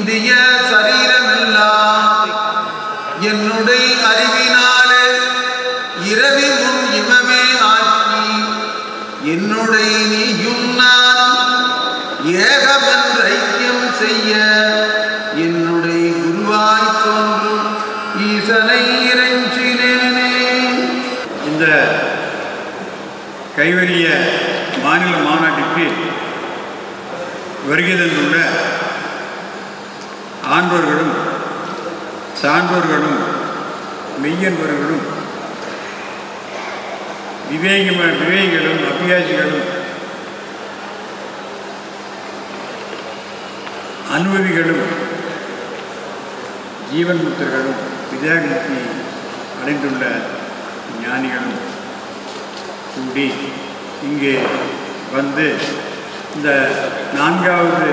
இந்திய சரீரமெல்லாம் விவேகம விவேகிகளும் அபியாசிகளும் அனுபவிகளும் ஜீவன் முத்தர்களும் வித்யாமுக்தி அடைந்துள்ள ஞானிகளும் கூடி இங்கே வந்து இந்த நான்காவது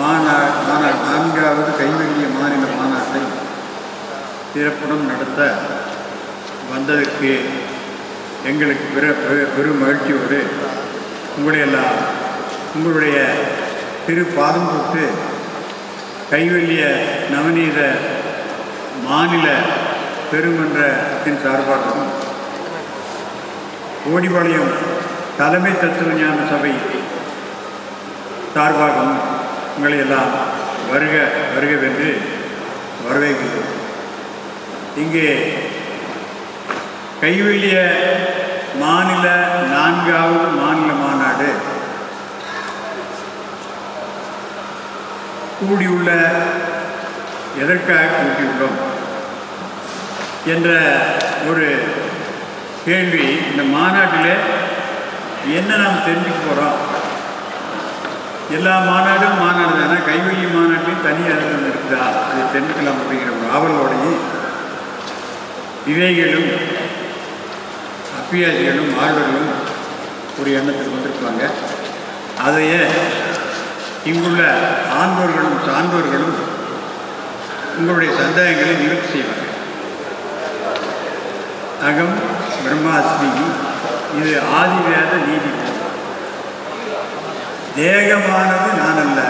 மாநா மாநா நான்காவது கைவல்லிய மாநில மாநாட்டை சிறப்புடன் நடத்த வந்ததற்கு எங்களுக்கு பெரு பெரு- பெரும் மகிழ்ச்சியோடு உங்களையெல்லாம் உங்களுடைய திரு பாதம் தொட்டு கைவெளிய நவநீத மாநில பெருமன்றத்தின் சார்பாகவும் ஓடிபாளையம் தலைமை தத்துவ ஞான சபை சார்பாகவும் உங்களை எல்லாம் வருக வருகவென்று வரவேற்கிறோம். இங்கே கைவிழிய மாநில நான்காவது மாநில மாநாடு. கூடியுள்ள எதற்காக கூட்டியுள்ளோம் என்ற ஒரு கேள்வி இந்த மாநாட்டில் என்ன நாம் தெரிஞ்சுக்க போகிறோம் எல்லா மாநாடும் மாநாடு தானே? கைவெளி மாநாட்டிலையும் தனி அதில் இருக்குதா? அதை தெரிஞ்சுக்கலாம் அப்படிங்கிற ஒரு ஆவலோடையும் விவேகிகளும் அப்பியாசிகளும் ஆழ்வர்களும் ஒரு எண்ணத்துக்கு வந்திருப்பாங்க அதையே இங்குள்ள ஆண்டோர்களும் சான்றோர்களும் உங்களுடைய சந்தேகங்களை நிவர்த்தி செய்வாங்க அகம் பிரம்மாஸ்மி இது ஆதிவேத நீதி. தேகமானது நான் அல்ல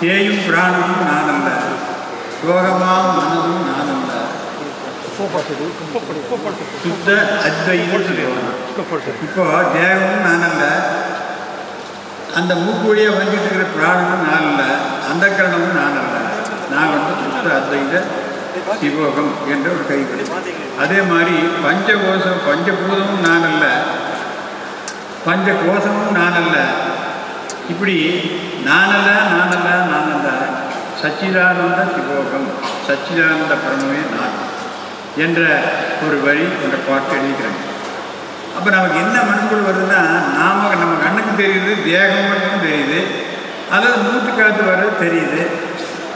தேயும் பிராணமும் நான் அல்ல சோகமாம் மனதும் நான் அல்ல சுத்த அத்வைதம் இப்போ தேவனும் நான் அல்ல. அந்த மூக்கு வழியாக வந்துட்டு இருக்கிற பிராணமும் நான் அல்ல. அந்த கரணமும் நான் அல்ல. நான் வந்து சுத்த அத்வைத சிவோகம் என்ற ஒரு கைகள் அதே மாதிரி பஞ்சகோஷம் பஞ்சபூதமும் நான் அல்ல. பஞ்ச கோஷமும் நான் அல்ல இப்படி நானல்ல நானல்ல நானல்ல சச்சிதானந்த சிவோகம் சச்சிதானந்த பரமே நான். என்ற ஒரு வழி என்ற பார்த்து எழுதிக்கிறாங்க அப்போ நமக்கு என்ன மனசுக்குள் வருதுன்னா நாம நம்ம கண்ணுக்கு தெரியுது தேகம் மட்டும் தெரியுது அதாவது மூச்சு காத்து வர்றது தெரியுது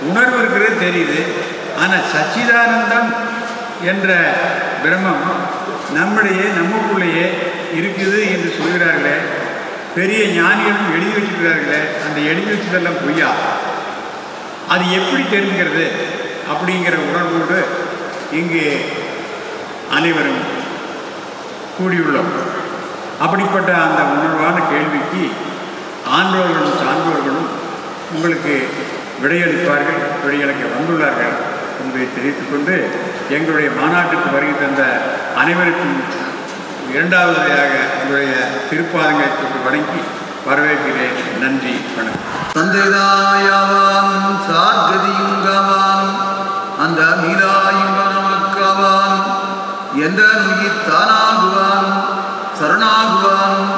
உணர்வு இருக்கிறது தெரியுது ஆனால் சச்சிதானந்தம் என்ற பிரம்மம் நம்முடைய நமக்குள்ளேயே இருக்குது என்று சொல்கிறார்களே பெரிய ஞானிகளும் எழுதி வச்சுக்கிறார்களே அந்த எழுதி வச்சதெல்லாம் பொய்யா? அது எப்படி தெரிஞ்சுக்கிறது? அப்படிங்கிற உணர்வோடு இங்கு அனைவரும் கூடியுள்ளோம். அப்படிப்பட்ட அந்த உணர்வான கேள்விக்கு ஆன்றோர்களும் சான்றோர்களும் உங்களுக்கு விடையளிப்பார்கள் விடையளிக்க வந்துள்ளார்கள் என்பதை தெரிவித்துக் கொண்டு எங்களுடைய மாநாட்டுக்கு வருகை தந்த அனைவருக்கும் இரண்டாவது எங்களுடைய திருப்பாதங்களை தொட்டு வணங்கி வரவேற்கிறேன். நன்றி வணக்கம். தந்தைதாயவானும் அந்த மீன எந்த நுயிர் தானாகுவானும் சரணாகுவானும்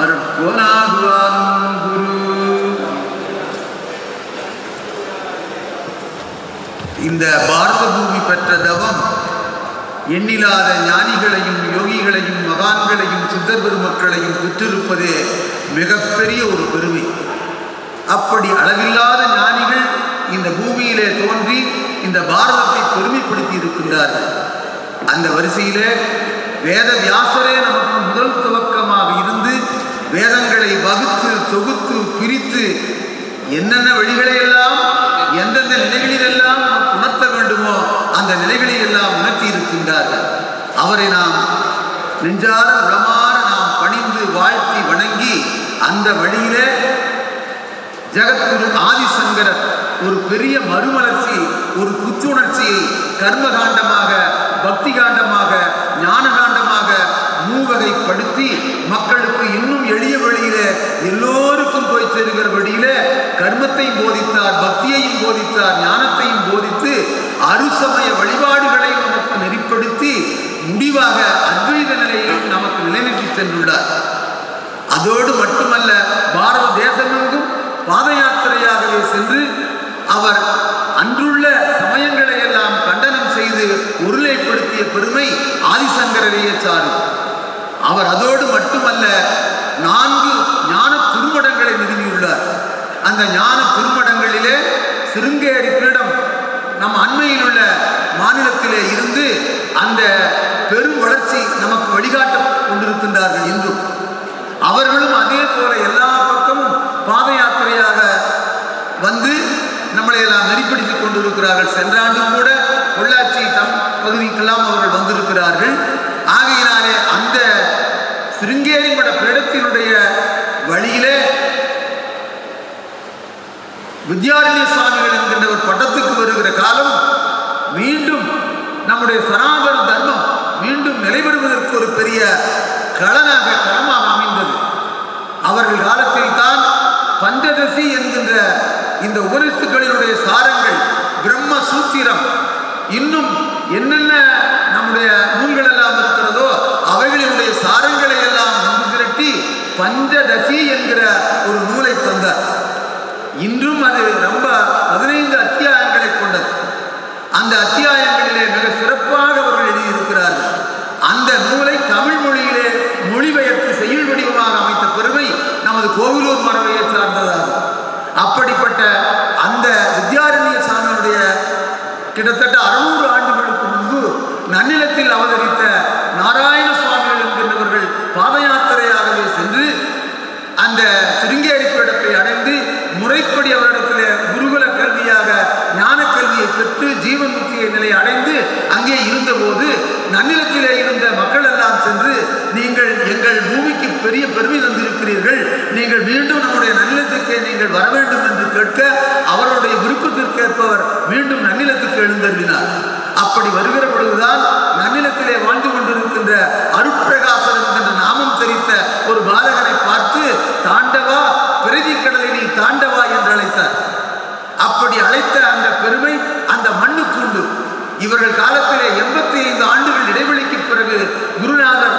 அருட்கோனாகுவானும் குரு. இந்த பாரத பூமி பெற்ற தவம் எண்ணிலாத ஞானிகளையும் யோகிகளையும் மகான்களையும் சித்தர் பெருமக்களையும் பெற்றிருப்பதே மிகப்பெரிய ஒரு பெருமை. அப்படி அளவில்லாத ஞானிகள் இந்த பூமியிலே தோன்றி இந்த பாரதத்தை பெருமைப்படுத்தி இருக்கின்றார்கள். அந்த வரிசையிலே வேத வியாசரே நமக்கு முதல் துவக்கமாக இருந்து வேதங்களை வகுத்து தொகுத்து பிரித்து என்னென்ன வழிகளை எல்லாம் எந்தெந்த நிலைகளிலெல்லாம் எல்லாம் உணர்த்த வேண்டுமோ அந்த நிலைகளை எல்லாம் உணர்த்தி இருக்கின்றார்கள். அவரை நாம் நெஞ்சார உளமாற நாம் பணிந்து வாழ்த்தி வணங்கி அந்த வழியிலே ஜெகத்குரு ஆதிசங்கரர் ஒரு பெரிய மறுமலர்ச்சி ஒரு புத்துணர்ச்சியை கர்மகா பக்தி காண்டமாக ஞான காண்டமாக மூவகைப்படுத்தி மக்களுக்கு இன்னும் எளிய வழியில எல்லோருக்கும் போய் சேருகிற வழியில கர்மத்தையும் போதித்தார் பக்தியையும் போதித்தார் ஞானத்தையும் போதித்து சமய வழிபாடுகளை நமக்கு நெறிப்படுத்தி முடிவாக அத்வைத நிலையை நமக்கு நிலைநிறுத்தி சென்றுள்ளார். அதோடு மட்டுமல்ல பாரத தேசமெங்கும் பாத யாத்திரையாகவே சென்று அவர் அன்றுள்ள சமயங்களை எல்லாம் கண்டனம் செய்து உருளைப்படுத்திய பெருமை ஆதிசங்கரையே சாரும். அவர் அதோடு மட்டுமல்ல நான்கு ஞான திருமடங்களை நிறுவியுள்ளார். அந்த ஞான திருமடங்களிலே சிருங்கேரி பீடம் நம் அண்மையில் உள்ள மாநிலத்திலே இருந்து அந்த பெரும் வளர்ச்சி நமக்கு வழிகாட்ட கொண்டிருக்கின்றார்கள் இன்றும் அவர்களும் அதே போல எல்லா பக்கமும் பாத யாத்திரையாக வந்து நம்மளை எல்லாம் நெறிப்படுத்திக் கொண்டிருக்கிறார்கள். சென்ற ஆண்டும் கூட பொள்ளாச்சி தம் பகுதிக்கெல்லாம் அவர்கள் வந்திருக்கிறார்கள். ஆகையினாலே அந்த சிருங்கேரி மட பீடத்தினுடைய வழியிலே வித்யாரண்ய சுவாமி ஆண்டவர் ஒரு பட்டத்துக்கு வருகிற காலம் மீண்டும் நம்முடைய சனாதன தர்மம் மீண்டும் நிலைபெறுவதற்கு ஒரு பெரிய கலனாக களமாக அமைந்தது. அவர்கள் காலத்தில் தான் பஞ்சதசி என்கின்ற இந்த உபரிசுகளினுடைய சாரங்கள் பிரம்ம சூத்திரம் இன்னும் என்னென்ன நம்முடைய நூல்கள் எல்லாம் இருக்கிறதோ அவைகளினுடைய சாரங்களை எல்லாம் ஒன்று திரட்டி பஞ்சதசி என்கிற ஒரு நூலை தந்தார். இன்றும் அது ரொம்ப அந்த அத்தியாயங்களிலே மிக சிறப்பாக அவர்கள் எழுதியிருக்கிறார்கள். அந்த நூலை தமிழ் மொழியிலே மொழிபெயர்த்து செயல் வடிவமாக அமைத்த பெருமை நமது கோவிலூர் மரபையை சார்ந்ததாகும். அப்படிப்பட்ட அந்த வித்யாரண்ய சாமியுடைய கிட்டத்தட்ட அறுநூறு ஆண்டுகளுக்கு முன்பு நன்னிலத்தில் அவதரித்த நன்னிலத்திலே இருந்த மக்கள் எல்லாம் சென்று நீங்கள் எங்கள் பூமிக்கு பெரிய பெருமை தந்திருக்கிறீர்கள். நீங்கள் மீண்டும் நம்முடைய நன்னிலத்திற்கே நீங்கள் வர வேண்டும் என்று கேட்க அவருடைய விருப்பத்திற்கேற்பவர் மீண்டும் நன்னிலத்துக்கு எழுந்தருளினார். அப்படி வருகிற பொழுதுதான் நன்னிலத்திலே வாழ்ந்து கொண்டிருக்கின்ற அருட்பிரகாசன் என்கின்ற நாமம் தெரித்த ஒரு பாலகனை பார்த்து தாண்டவா பிரதி கடலை நீ தாண்டவா என்று அழைத்தார். அப்படி அழைத்த அந்த பெருமை அந்த மண்ணுக்கு உண்டு. இவர்கள் காலத்திலே எண்பத்தி ஐந்து ஆண்டுகள் இடைவெளிக்கு பிறகு குருநாதர்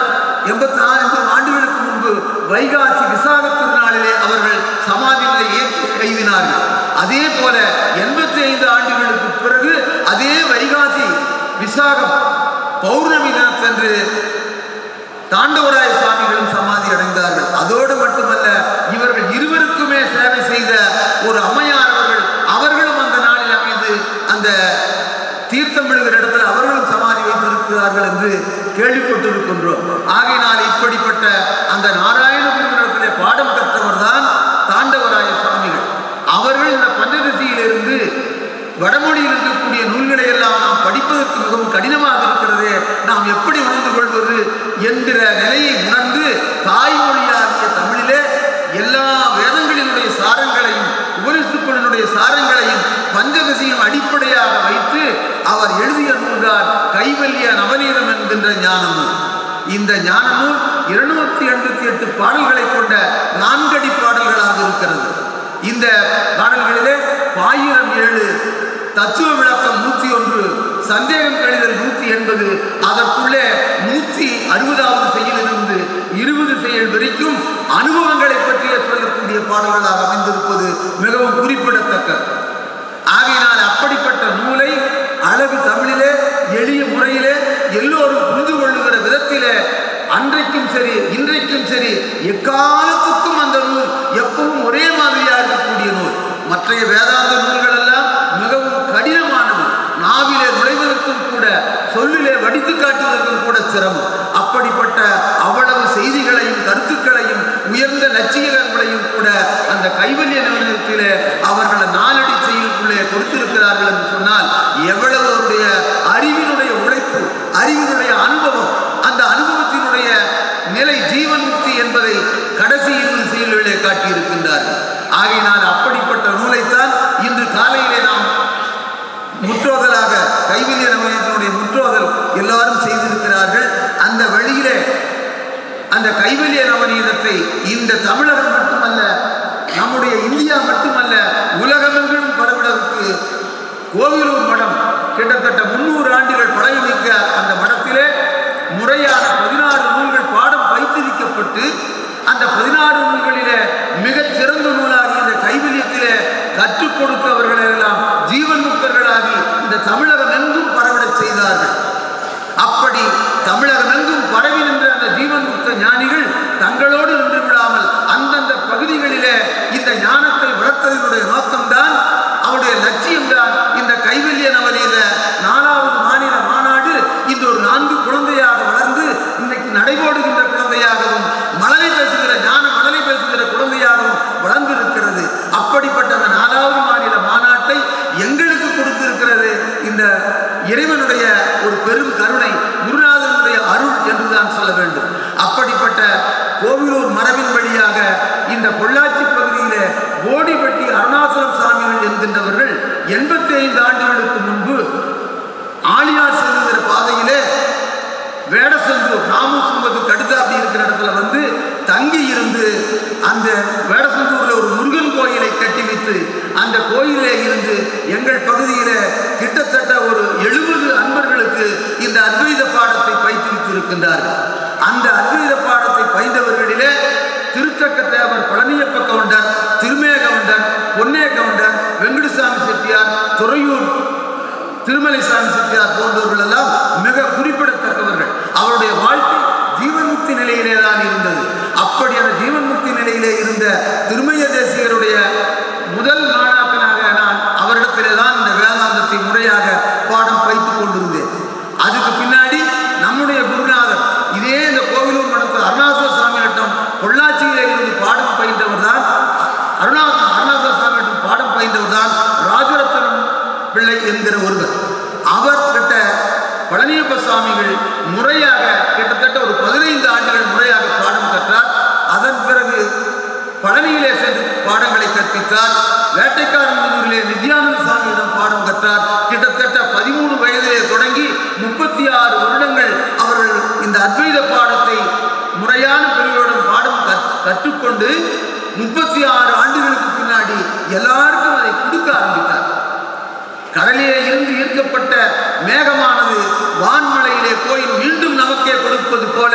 எண்பத்தி நான்கு ஆண்டுகளுக்கு முன்பு வைகாசி விசாக திருநாளிலே அவர்கள் சமாதி ஏற்றி கைவினார்கள். அதே போல எண்பத்தி ஐந்து ஆண்டுகளுக்கு பிறகு அதே வைகாசி விசாகம் பௌர்ணமி தினத்தன்று தாண்டவராய சுவாமிகளும் சமாதி அடைந்தார்கள். அதோடு மட்டுமல்ல இவர்கள் இருவருக்குமே சேவை செய்த ஒரு அம்மையார் அவர்கள் அவர்களும் அந்த நாளில் அமைந்து அந்த தீர்த்தம் விழுகிற இடத்துல அவர்களும் சமாதி வைத்திருக்கிறார்கள் என்று கேள்விப்பட்டிருக்கின்றோம். ஆகையினால் இப்படிப்பட்ட அந்த நாராயண பாடம் கற்றவர் தான் தாண்டவராய சுவாமிகள். அவர்கள் இந்த பஞ்சதிசையிலிருந்து வடமொழியில் இருக்கக்கூடிய நூல்களை எல்லாம் நாம் படிப்பதற்கு மிகவும் கடினமாக இருக்கிறது. நாம் எப்படி உணர்ந்து கொள்வது என்கிற நிலையை உணர்ந்து தாய்மொழியை தமிழிலே எல்லா வேதங்களினுடைய சாரங்களையும் உபரிசுக்களினுடைய சாரங்களையும் பஞ்சதசியும் அடிப்படையாக வைத்து அவர் எழுதிய நூல்தான் கைவல்ய நவநீதம் என்கின்ற ஞான நூல் இந்த ஞான நூல் இருநூத்தி எண்பத்தி எட்டு பாடல்களை கொண்ட நான்கடி பாடல்களாக இருக்கிறது. இந்த பாடல்களிலே பாயிரம் ஏழு தத்துவ விளக்கம் நூற்றி ஒன்று சந்தேகம் கழிதல் நூற்றி எண்பது அதற்குள்ளே நூற்றி அறுபதாவது இருபது செயல் வரைக்கும் அனுபவங்களை பற்றிய சொல்லக்கூடிய பாடல்களாக அமைந்திருப்பது மிகவும் குறிப்பிடத்தக்கது ஆகையினால் அப்படிப்பட்ட நூலை அழகு தமிழிலே எளிய முறையிலே எல்லோரும் புரிந்து கொள்ளுகிற விதத்திலே அன்றைக்கும் சரி இன்றைக்கும் சரி எக்காலத்துக்கும் அந்த நூல் எப்பவும் ஒரே மாதிரியாக இருக்கக்கூடிய நூல். மற்றைய வேதாந்த நூல்கள் எல்லாம் மிகவும் கடினமானது. நாவிலே நுழைவதற்கும் கூட சொல்லிலே வடித்து காட்டுவதற்கும் கூட சிரமம். அப்படிப்பட்ட அவ்வளவு உயர்ந்த லட்சியங்களையும் கூட அந்த கைவல்ய நிறுவனத்திலே அவர்கள் நாலடி செயலுக்குள்ளே கொடுத்திருக்கிறார்கள் என்று சொன்னால் எவ்வளவு அவருடைய அறிவினுடைய உழைப்பு அறிவினுடைய அனுபவம் அந்த அனுபவத்தினுடைய நிலை ஜீவன் முக்தி என்பதை கடைசி இருபது செயல்களிலே காட்டியிருக்கின்றார்கள். ஆகினால் அப்படிப்பட்ட நூலைத்தான் இன்று காலையிலே நாம் முற்றோதலாக கைவில்ய நவீனத்தினுடைய முற்றோதல் எல்லாரும் செய்திருக்கிறார்கள் அந்த வழியிலே அந்த கைவல்ய நவநீதத்தை இந்த தமிழகம் மட்டுமல்ல நம்முடைய இந்தியா மட்டுமல்ல உலகமெங்கிலும் பரவிடவுக்கு கோவிலூர் மடம் கிட்டத்தட்ட முன்னூறு ஆண்டுகள் பழகிமிக்க அந்த மடத்திலே முறையான பதினாறு நூல்கள் பாடம் வைத்திருக்கப்பட்டு அந்த பதினாறு நூல்களிலே மிகச் சிறந்த நூலாகி இந்த கைவல்யத்திலே கற்றுக் கொடுத்தவர்களெல்லாம் ஜீவன் முக்தர்களாகி இந்த தமிழகம் எங்கும் பரவிடச் செய்தார்கள். அப்படி தமிழகமெங்கும் பரவி நின்ற அந்த ஜீவன் முக்த ஞானிகள் தங்களோடு நின்று விடாமல் அந்தந்த பகுதிகளிலே இந்த ஞானத்தை வளர்த்ததனுடைய நோக்கம்தான் அவருடைய லட்சியம்தான் இந்த கைவல்ய நவநீத நாலாவது மாநில மாநாடு இன்று ஒரு நான்கு குழந்தையாக வளர்ந்து இன்னைக்கு நடைபோடுகின்ற குழந்தையாகவும் மழலை பேசுகிற ஞான மழலை பேசுகிற குழந்தையாகவும் வளர்ந்திருக்கிறது அப்படிப்பட்ட அந்த நாலாவது மாநில மாநாட்டை எங்களுக்கு கொடுத்திருக்கிறது இந்த இறைவனுடைய ஒரு பெரும் கருணை குருநாதனுடைய அருள் என்று தான் சொல்ல வேண்டும் அப்படிப்பட்ட கோவிலூர் மரபின் வழியாக இந்த பொள்ளாச்சி பகுதியிலே கோடிப்பட்டி அருணாசலம் சாமிகள் என்கின்றவர்கள் எண்பத்தி ஐந்து ஆண்டுகளுக்கு முன்பு ஆலியார் செல்லுகிற பாதையிலே வேடசந்தூர் ராமசும்பத்துக்கு அடுத்து இருக்கிற இடத்துல வந்து தங்கி இருந்து அந்த வேடசந்தூரில் ஒரு முருகன் கோயிலை கட்டி வைத்து அந்த கோயிலே இருந்து எங்கள் பகுதியில் கிட்டத்தட்ட ஒரு எழுபது அன்பர்களுக்கு இந்த அத்வைத பாடத்தை பயிற்றுவித்திருக்கின்றார்கள். அந்த அத்வைத பாடத்தை பயின்றவர்களிலே திருச்சக்க தேவர் பழனியப்ப கவுண்டர் திருமே கவுண்டர் பொன்னே கவுண்டர் வெங்கடசாமி செட்டியார் துறையூர் திருமலைசாமி செட்டியார் போன்றவர்கள் எல்லாம் மிக குறிப்பிடத்தக்கவர்கள். அவருடைய வாழ்க்கை ஜீவன்முக்தி நிலையிலே தான் இருந்தது. அப்படி அந்த ஜீவன் முக்தி நிலையிலே இருந்த திருமய தேசியருடைய முதல் நாள் நான் அவரிடத்திலே தான் இந்த வேதாந்தத்தை முறையாக பாடம் பயித்துக் கொண்டிருந்தேன் அதுக்கு பின்னாடி நம்முடைய குருநாதர் இதே இந்த கோவிலூர் மடத்தில் அருணாசல சாமியிடம் பொள்ளாச்சியிலே இருந்து பாடம் பயின்றவர் தான் அருணா அருணாசல சாமியிடம் பாடம் பயின்றவர் தான் ராஜரத்னம் பிள்ளை என்கிற ஒருவர் அவர்கிட்ட பழனியப்ப சுவாமிகள் முறையாக கிட்டத்தட்ட ஒரு பதினைந்து ஆண்டுகள் முறையாக பாடம் கற்றார். அதன் பிறகு பழனியிலே சென்று பாடங்களை கற்பித்தார். வேட்டைக்காரன்பூரிலே நித்யானந்த சுவாமியிடம் பாடம் கற்றார். கிட்டத்தட்ட பதிமூணு வயதிலே தொடங்கி முப்பத்தி ஆறு வருடங்கள் அவர்கள் இந்த அத்வைத பாடத்தை முறையான பிரிவுடன் பாடம் கற்றுக்கொண்டு முப்பத்தி ஆறு ஆண்டுகளுக்கு பின்னாடி எல்லாருக்கும் அதை கொடுக்க ஆரம்பித்தார். கடலிலே இருந்து ஈர்க்கப்பட்ட மேகமானது வான் வான்மலையிலே போய் மீண்டும் நமக்கே கொடுப்பது போல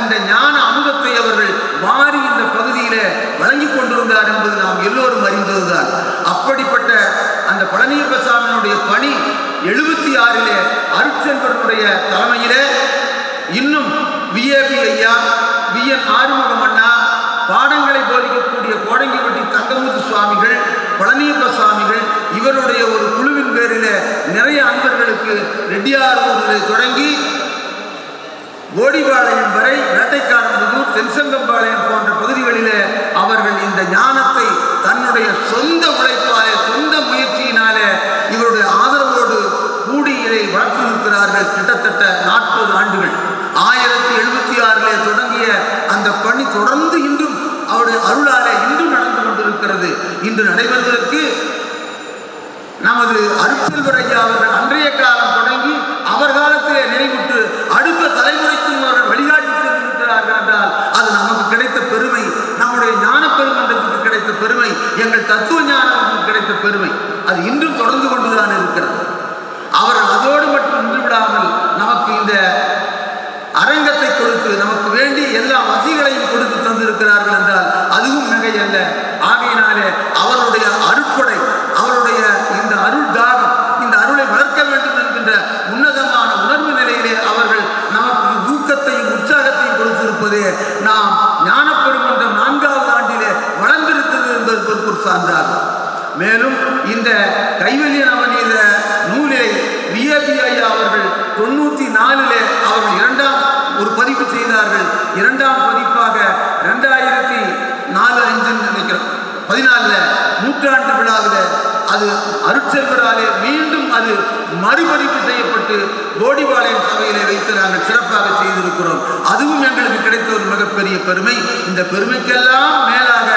இந்த ஞான அமுதத்தை அவர்கள் மாறி இந்த பகுதியிலே வழங்கி கொண்டிருந்தார் என்பது நாம் எல்லோரும் அறிந்ததுதான். அப்படிப்பட்ட அந்த பழனியப்ப சாமியினுடைய பணி எழுபத்தி ஆறிலே அருட்செல்வருடைய தலைமையிலே. இன்னும் விஏபி ஐயா வி என் ஆறுமுகம் அண்ணா பாடங்களை போதிக்கக்கூடிய கோடங்கிப்பட்டி தங்கமுத்து சுவாமிகள் பழனியப்ப சுவாமிகள் இவருடைய ஒரு குழுவின் பேரில் நிறைய அன்பர்களுக்கு ரெட்டியார் தொடங்கி ஓடிபாளையம் வரை வேட்டைக்காரம்புதூர் தென்சங்கம்பாளையம் போன்ற பகுதிகளிலே அவர்கள் இந்த ஞானத்தை தன்னுடைய சொந்த உழைப்பாலே சொந்த முயற்சியினாலே இவருடைய ஆதரவோடு கூடி இதை வளர்த்திருக்கிறார்கள் கிட்டத்தட்ட நாற்பது ஆண்டுகள். ஆயிரத்தி எழுபத்தி ஆறிலே தொடங்கிய அந்த பணி தொடர்ந்து இன்றும் அவருடைய அருளாலே இன்றும் நடந்து கொண்டிருக்கிறது. இன்று நடைபெறுவதற்கு நமது அருட்செல்வர் அவர்கள் அன்றைய காலம் தொடங்கி அவர் காலத்திலே நிறைவுற்று அடுத்த தலைமுறைக்கும் அவர்கள் வழிகாட்டி சென்றிருக்கிறார்கள் என்றால் அது நமக்கு கிடைத்த பெருமை நம்முடைய ஞான பெருமன்றத்துக்கு கிடைத்த பெருமை எங்கள் தத்துவ ஞானத்துக்கு கிடைத்த பெருமை அது இன்றும் தொடர்ந்து கொண்டுதான் இருக்கிறது அவர்கள் அதோடு மட்டும் நின்று விடாமல் நமக்கு இந்த அரங்கத்தை கொடுத்து நமக்கு வேண்டி எல்லா வசதிகளையும் கொடுத்து தந்திருக்கிறார்கள் என்றால் அதுவும் மிகை அல்ல ஆகையினாலே அவருடைய அருட்கொடை அவருடைய இந்த அருள் தாகம் இந்த அருளை வளர்க்க வேண்டும் என்கின்ற உன்னதமான உணர்வு நிலையிலே அவர்கள் நமக்கு ஊக்கத்தையும் உற்சாகத்தையும் கொடுத்திருப்பதே நாம் ஞானப்பெருமன்றம் நான்காவது ஆண்டிலே வளர்ந்திருக்கிறது சார்ந்தார் மேலும் இந்த கைவல்ய நவநீத நூலை விஏபி ஐயா அவர்கள் தொண்ணூற்றி நாலிலே அவர்கள் இரண்டாம் ஒரு பதிப்பு செய்தார்கள். இரண்டாம் பதிப்பாக ரெண்டாயிரத்தி நாலு அஞ்சு நினைக்கிறோம் பதினாலில் நூற்றாண்டு விழாவில் அது அருட்செல்வராலே மீண்டும் அது மறுபதிப்பு செய்யப்பட்டு கோடிபாளையம் சபையிலே வைத்து நாங்கள் சிறப்பாக செய்திருக்கிறோம். அதுவும் எங்களுக்கு கிடைத்த ஒரு மிகப்பெரிய பெருமை. இந்த பெருமைக்கெல்லாம் மேலாக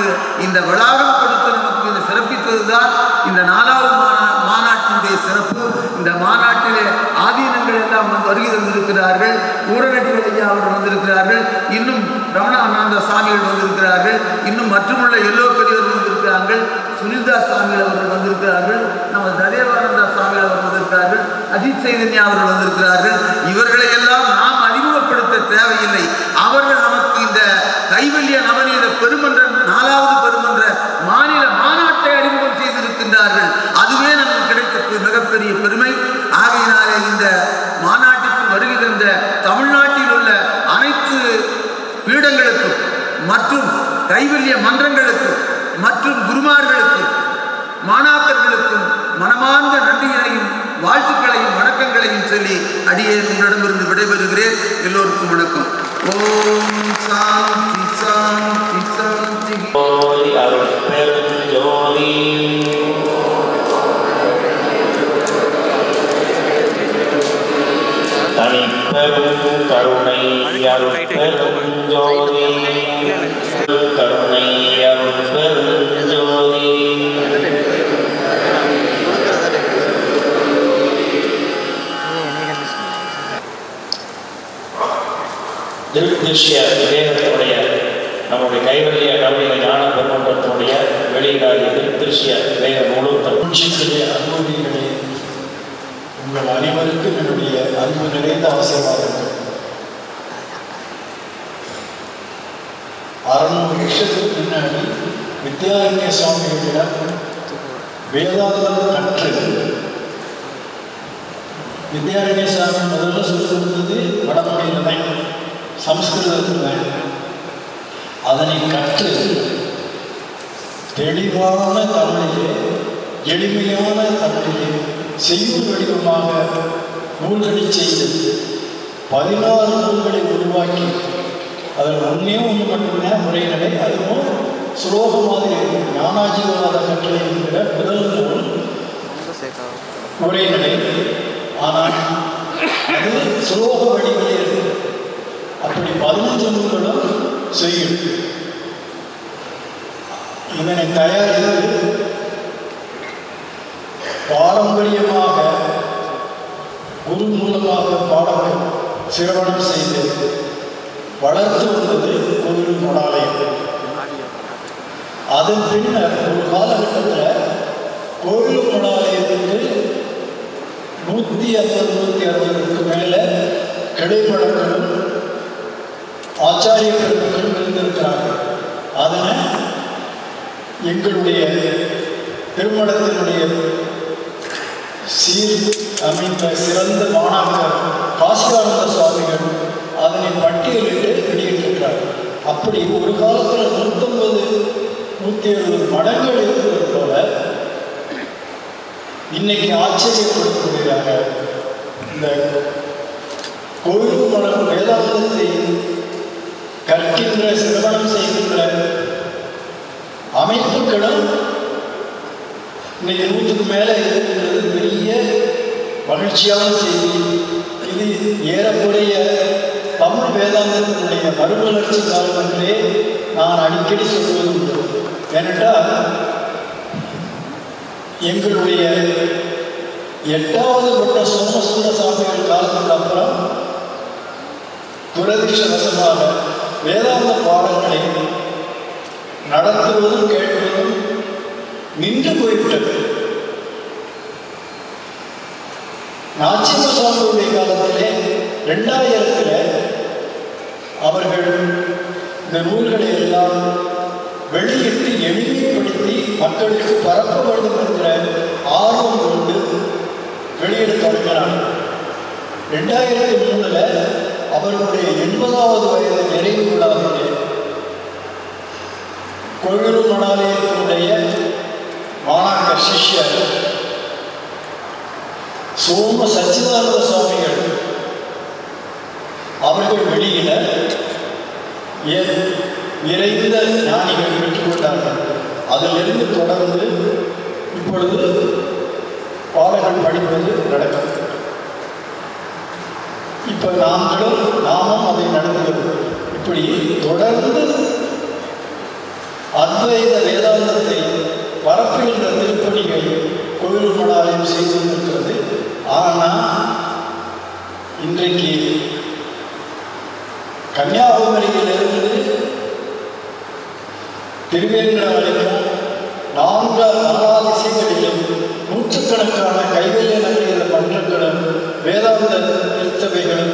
நமக்கு இந்த விழாவை கொடுத்து நமக்கு இந்த சிறப்பித்ததுதான். இந்த நாலாவது மாநாட்டினுடைய சிறப்பு இந்த மாநாட்டிலே ஆதீனங்கள் எல்லாம் வந்து வருகை வந்திருக்கிறார்கள் ஊரகத்தில் ஐயா அவர்கள் வந்திருக்கிறார்கள். இன்னும் ரமணானந்த சாமிகள் வந்திருக்கிறார்கள். இன்னும் மற்றுமுள்ள எல்லோ பெரியவர்கள் வந்திருக்கிறார்கள். சுனில்தாஸ் சாமிகள் அவர்கள் வந்திருக்கிறார்கள். நம்ம ததேவானந்தா சாமிகள் அவர்கள் வந்திருக்கிறார்கள். அஜித் சைதன்யா அவர்கள் வந்திருக்கிறார்கள். இவர்களை எல்லாம் நாம் அறிமுகப்படுத்த தேவையில்லை. அவர்கள் கைவல்ய நவநீத பெருமன்ற நாலாவது பெருமன்ற மாநில மாநாட்டை அறிமுகம் செய்திருக்கின்றார்கள். அதுவே நமக்கு கிடைத்த மிகப்பெரிய பெருமை. ஆகையினாலே இந்த மாநாட்டுக்கு வருகின்ற தமிழ்நாட்டில் உள்ள அனைத்து பீடங்களுக்கும் மற்றும் கைவல்ய மன்றங்களுக்கும் மற்றும் குருமார்களுக்கும் மாணாக்கர்களுக்கும் மனமார்ந்த நன்றியினையும் வாழ்த்துக்களையும் வணக்கங்களையும் சொல்லி அடியே உங்களிடமிருந்து விடைபெறுகிறேன். எல்லோருக்கும் வணக்கம். ஓம் சாந்தி சாந்தி சாந்தி ஜோதி அருள் பெருஞ்சோதி தனிப்பெரும் கருணை அருள் பெருஞ்சோதி கருணை அருள் பெருஞ்சோதி திருஷ்ய விவேகத்தினுடைய நம்முடைய கைவல்ய கவிதை ஞான பெருமன்றத்தினுடைய வெளியீடாகிய திருஷ்ய விவேக நூலும் பூஜ்யத்திலே உங்கள் அனைவருக்கும் என்னுடைய அன்பு நிறைந்த அவசியமாக அறுநூறு வருஷத்துக்கு முன்னாடி வித்யாரண்ய சுவாமிகளிடம் வேதாந்தம் கற்று வித்யாரண்ய சுவாமி முதல்ல சொல்லி கொடுத்தது வடமொழியில் தான். சமஸ்கிருதத்தில் வேண்டும் அதனை கற்று தெளிவான தமிழிலே எளிமையான தமிழிலே செய்யுள் வடிவமாக நூல்களை செய்து பதினாறு நூல்களை உருவாக்கி அதில் ஒன்றே ஒன்று மட்டுமே முறைகளை அதுவும் சுலோகமாக மாதிரி இருக்கும் ஞானாஜீவவாத கட்டளை என்கிற முதல் நூல் உரைநடை ஆனால் அது சுலோக வடிவிலே இருக்கிறது அப்படி பதினஞ்சு நூல்களும் செய்யும். இதனை தயாரித்து பாரம்பரியமாக குரு மூலமாக பாடங்கள் சிரவணம் செய்து வளர்த்து வந்தது கோவில் மடாலயம். அதன் பின்னர் ஒரு காலகட்டத்தில் கோவில் மடாலயத்துக்கு நூற்றி ஐம்பது நூற்றி அறுபதுக்கு மேலே கிடைமடங்களும் ஆச்சாரிய பெருமக்களும் இருந்திருக்கிறாங்க அதனை எங்களுடைய திருமணத்தினுடைய சீர் அமைந்த சிறந்த மாணாக்கர் காசிகானந்த சுவாமிகள் அதனை பட்டியலிட்டு வெளியிட்டிருக்கிறார் அப்படி ஒரு காலத்தில் நூற்றம்பது நூற்றி எழுபது மடங்கள் இருந்தது போல இன்னைக்கு ஆச்சரியப்படக்கூடியதாக இந்த கோவில் மடம் வேதாந்தத்தை கற்கின்ற சிரவணம் செய்கின்ற அமைப்புகளும் இன்னைக்கு நூற்றுக்கு மேலே இருக்கிறது பெரிய மகிழ்ச்சியான செய்தி. இது ஏறக்குறைய தமிழ் வேதாந்தத்தினுடைய மறுமலர்ச்சி காலத்திலே நான் அடிக்கடி சொல்வது உண்டு. ஏனென்றால் எங்களுடைய எட்டாவது பட்ட சோமசுந்தர சாமிகள் காலத்துக்கு அப்புறம் துரதிருஷ்டவசமாக வேதாந்த பாடங்களை நடத்துவதும் கேட்பதும் நின்று போய்விட்டது. நாச்சிம சுவாமியுடைய காலத்திலே ரெண்டாயிரத்தில் அவர்கள் இந்த நூல்களை எல்லாம் வெளியிட்டு எளிமைப்படுத்தி மக்களுக்கு பரப்ப வேண்டும் என்கிற ஆர்வம் கொண்டு வெளியிட தொடங்கினார் ரெண்டாயிரத்தி மூணில் அவர்களுடைய எண்பதாவது வயது நிறைவு விழாவிலே கொழுரு மடாலயத்தினுடைய மாணாக்கர் சிஷ்யர் சோம சச்சிதானந்த சுவாமிகள் அவர்கள் வெளியில ஏ- நிறைந்த ஞானிகள் பெற்றுக்கொண்டார்கள் அதிலிருந்து தொடர்ந்து இப்பொழுது பாடங்கள் படிப்பது நடக்கும் இப்போ நாங்களும் நாமும் அதை நடந்துகிறோம் இப்படி தொடர்ந்து அத்வைத வேதாந்தத்தை பரப்புகின்ற திருப்பணிகள் கோவில் மடாலயம் செய்து கொண்டிருக்கிறது ஆனால் இன்றைக்கு கன்னியாகுமரியிலிருந்து திருவேங்கடம் வரைக்கும் நான்கு நாலா நூற்றுக்கணக்கான கைவல்ய நகரில் வேதாந்த திருச்சபைகள்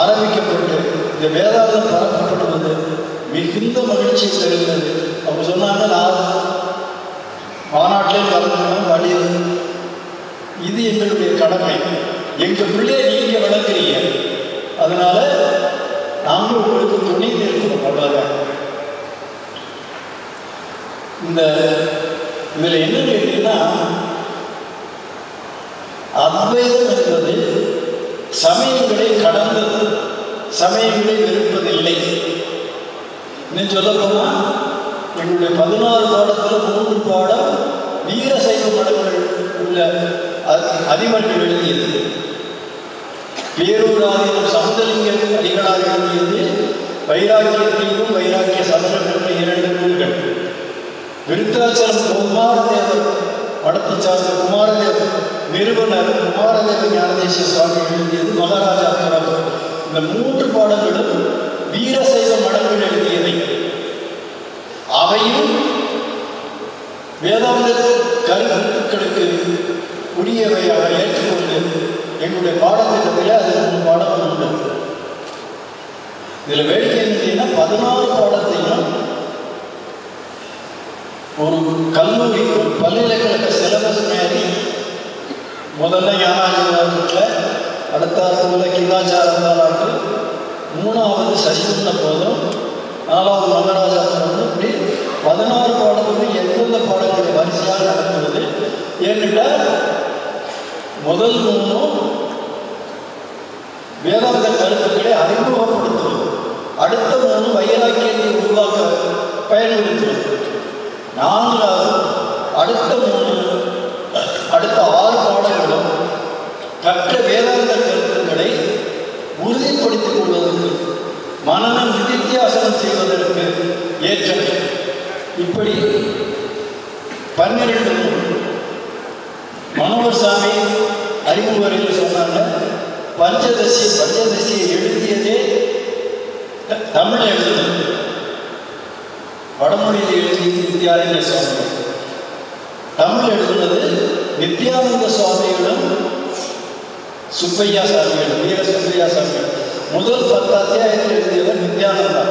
ஆரம்பிக்கப்பட்டு இந்த வேதாந்தம் பரப்பப்படுவது மிகுந்த மகிழ்ச்சி தருகிறது. அவங்க சொன்னாங்க நான் மாநாட்டிலே கலந்துக்கணும் வழியது இது எங்களுடைய கடமை. எங்க பிள்ளைய நீங்க வளர்க்குறீங்க. அதனால நாங்களும் உங்களுக்கு துணை நிற்கணும் அவ்வளவுதான். இந்த இதில் என்ன கேட்டீங்கன்னா அத்வைதம் என்பது சமயங்களை கடந்தது சமயங்களை வெறுப்பதில்லை. என்று சொல்லப்போனா என்னுடைய பதினாறு பாடத்தில் மூன்று பாடம் வீரசைவ மடங்கள் உள்ள அ- அதிபர்கள் எழுதியது. பேரூராதீனம் சமுதலிங்க அடிகளார் எழுதியது வைராக்கியத்திற்கும் வைராக்கிய சமரம் என்ற இரண்டு நூல்கள். விருத்தாச்சலம் குமாரதேவர் மடத்தை சார்ந்த குமாரதேவர் நிறுவனர் குமாரதேவ ஞானதேச சுவாமி எழுதியது மகாராஜா பிறப்பு இந்த மூன்று பாடல்களும் வீரசைவ மடங்கள் எழுதியவை. அவையும் வேதாந்த கருத்துக்களுக்கு உரியவையாக ஏற்றுக்கொண்டு எங்களுடைய பாடத்திட்டத்தில் அது மூணு பாடம் உண்டு இதில் வேடிக்கை என்னன்னா பதினாறு பாடத்தையும் ஒரு கல்லூரி ஒரு பல்கலைக்கழக சிலபஸ் மாதிரி முதல்ல ஞானாஜித்தில் அடுத்தாற்போல கிதாச்சாரம் தாளாட்டு மூணாவது சசிகுண்ட போதும் நாலாவது மகாராஜாத்திரம் இப்படி பதினாறு பாடல்கள் எந்தெந்த பாடல்களை வரிசையாக நடத்துவது ஏன்னுட்டால் முதல் மூணும் வேதாந்த கருத்துக்களை அறிமுகப்படுத்துவது. அடுத்த மூணு வைராக்கியத்தை உருவாக்க பயன்படுத்துவது. நான்காவது அடுத்த மூன்று அடுத்த ஆறு பாடங்களும் கற்ற வேதாந்த கருத்துக்களை உறுதிப்படுத்திக் கொள்வதற்கு மனநம் நிதித்தியாசனம் செய்வதற்கு ஏற்றவை. இப்படி பன்னிரண்டு மனோகர் சாமி அறிமுகரில் சொன்னாங்க பஞ்சதசி பஞ்சதசியை எழுதியதே த- தமிழ்ல எழுதுனது வடமொழியில் எழுதியது நித்யானந்த சுவாமி? தமிழ் எழுதுனது நித்யானந்த சுவாமிகளும் சுப்பையா சாமிகளும் வீர சுப்பையா சாமிகள் முதல் பத்து அத்தியாயத்தில் எழுதியவர் நித்யானந்தா.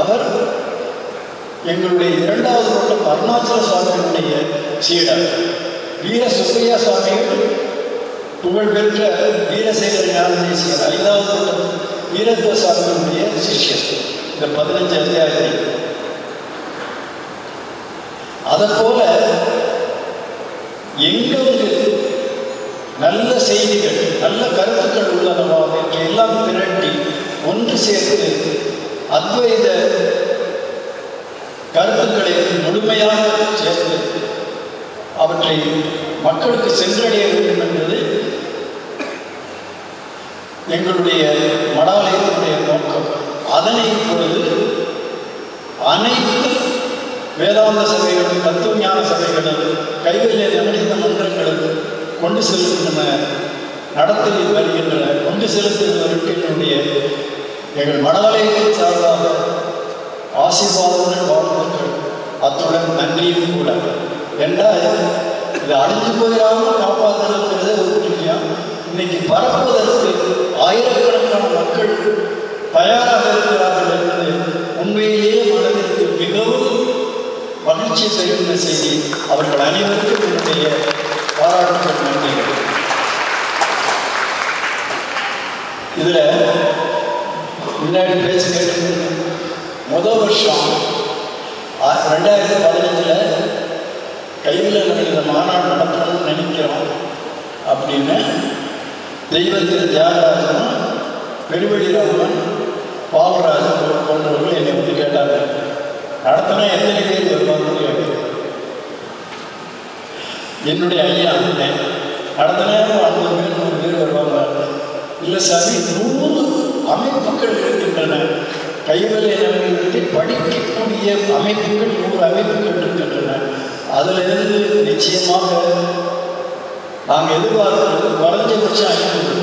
அவர் எங்களுடைய இரண்டாவது பட்டம் அருணாச்சல சுவாமிகளுடைய சீடர். வீர சுப்பையா சுவாமிகள் புகழ்பெற்ற வீரசேகர ஞான தேசியர் ஐந்தாவது பட்டம் வீரத்வ சுவாமிகளுடைய சிஷ்யர். இந்த பதினஞ்சு அத்தியாயத்தை அதை போல எங்கெங்கு நல்ல செய்திகள் நல்ல கருத்துக்கள் உள்ளனவோ அவற்றை எல்லாம் திரட்டி ஒன்று சேர்த்து அத்வைத கருத்துக்களை முழுமையாக சேர்த்து அவற்றை மக்களுக்கு சென்றடைய வேண்டும் என்பது எங்களுடைய மடாலயத்தினுடைய நோக்கம். அதனை இப்பொழுது அனைத்து வேதாந்த சபைகளும் தத்துவ ஞான சபைகளும் கைவல்ய கணித மன்றங்களும் கொண்டு செல்கின்றன. நடத்தில் வருகின்றன கொண்டு செலுத்துவதற்கு என்னுடைய எங்கள் மடாலயத்தின் சார்பாக ஆசீர்வாதங்கள் வாழ்த்துக்கள். அத்துடன் நன்றியும் கூட. என்றால் இது? அழிஞ்சு போயிடாமல் காப்பாற்றுறதுங்கிறது ஒரு முக்கியம் இன்னைக்கு பரப்புவதற்கு ஆயிரக்கணக்கான மக்கள் தயாராக இருக்கிறார்கள் என்பது உண்மையிலேயே மனதிற்கு மிகவும் மகிழ்ச்சி தருகின்ற செய்தி. அவர்கள் அனைவருக்கும் என்னுடைய பாராட்டுகள் நன்றிகள். இதுல முன்னாடி பேச்சு கேட்டு முதல் வருஷம் ரெண்டாயிரத்தி பதினஞ்சில் கையில் இந்த மாநாடு நடத்தணும்னு நினைக்கிறோம் அப்படின்னு தெய்வத்தின் தியாகராஜனும் பெருவெளிராமன் பாவராஜன் போன்றவர்கள் என்னை வந்து கேட்டாங்க. நடத்தினா எந்த நிலையில் வருவாங்கன்னு என்னுடைய ஐயா அண்ணன் நடத்தினா ஐம்பது பேர் நூறு பேர் வருவாங்க. இல்லை சாமி நூறு அமைப்புகள் இருக்கின்றன. கைவலை நிலையத்தை படிக்கக்கூடிய அமைப்புகள் நூறு அமைப்புகள் இருக்கின்றன. அதிலிருந்து நிச்சயமாக நாங்கள் எதிர்பார்க்கிறது குறைஞ்சபட்சம் ஐநூறு.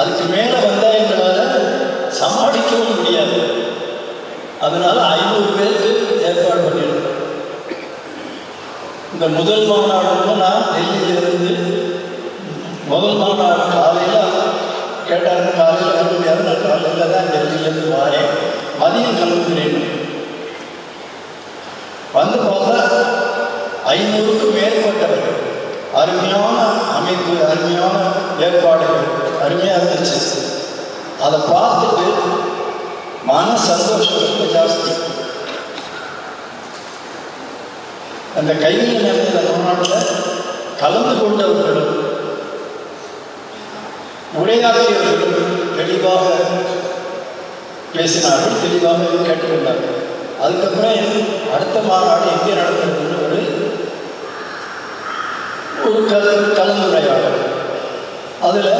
அதுக்கு மேலே வந்தால் எங்களால் சமாளிக்கவும் முடியாது. அதனால ஐநூறு பேர் ஏற்பாடு பண்ணியிருக்கோம். இந்த முதல் மாநாடு நான் டெல்லியிலிருந்து முதல் மாநாடு காலையில் கேட்டாங்க காலையில் வர முடியாது நான் காலையில் தான் டெல்லியிலேருந்து வாரேன். மதியம் கிளம்புகிறேன். வந்து பார்த்தா ஐநூறுக்கும் மேற்பட்டவர்கள். அருமையான அமைப்பு அருமையான ஏற்பாடுகள் அருமையாக இருந்துச்சு. அதை பார்த்துட்டு மன சந்தோஷம் ரொம்ப ஜாஸ்தி. அந்த கையில் நடந்த மாநாட்டில் கலந்து கொண்டவர்களும் உரையாற்றியவர்களும் தெளிவாக பேசினார்கள். தெளிவாக கேட்டுக்கொண்டார்கள். அதுக்கப்புறம் அடுத்த மாநாடு எங்கே நடத்துறதுன்னு ஒரு ஒரு கல கலந்துரையாடல். அதில்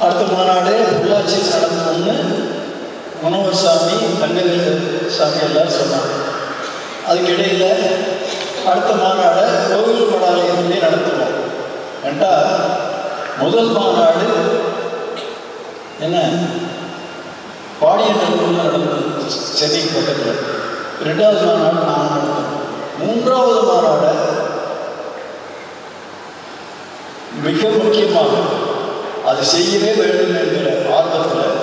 அடுத்த மாநாடு உள்ளாட்சி நடந்ததுன்னு மனோகர் சாமி தங்கவேல் சாமி எல்லாம் சொன்னாங்க. அதுக்கிடையில் அடுத்த மாநாடை கோவில் மடாலயத்திலே நடத்துவோம். ஏண்டா? முதல் மாநாடு என்ன? பாடியநல்லூரில் நடந்தது சென்னைக்கு பக்கத்தில் ரெண்டாவது மாநாடு நான் நடத்துவோம் மூன்றாவது மாநாடை மிக முக்கியமாக அது செய்யவே வேண்டும் என்கிற ஆர்வத்தில்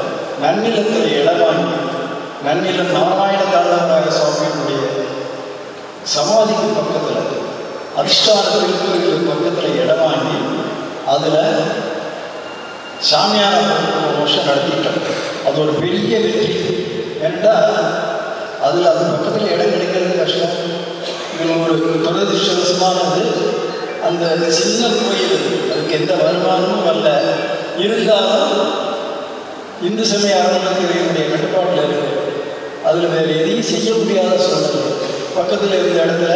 நன்னிலத்தில் இடம் வாங்கி நன்னிலம் நாராயண தாண்டவராய சுவாமியினுடைய சமாதிக்கு பக்கத்தில் அதிஷ்டான திருக்கோயிலுக்கு பக்கத்தில் இடம் வாங்கி அதில் சாமியார் ஒரு வருஷம் நடத்திட்டோம். அது ஒரு பெரிய வெற்றி. ஏன்டா அதில் அது பக்கத்தில் இடம் கிடைக்கிறது கஷ்டம். இது ஒரு துரதிருஷ்டவசமானது. அந்த சின்ன கோயில் அதுக்கு எந்த வருமானமும் அல்ல இருந்தாலும் இந்து சமய அறநிலையத்துறையினுடைய கட்டுப்பாட்டில் இருக்கு. அதில் வேறு எதையும் செய்ய முடியாத சூழ்நிலை. பக்கத்தில் இருந்த இடத்துல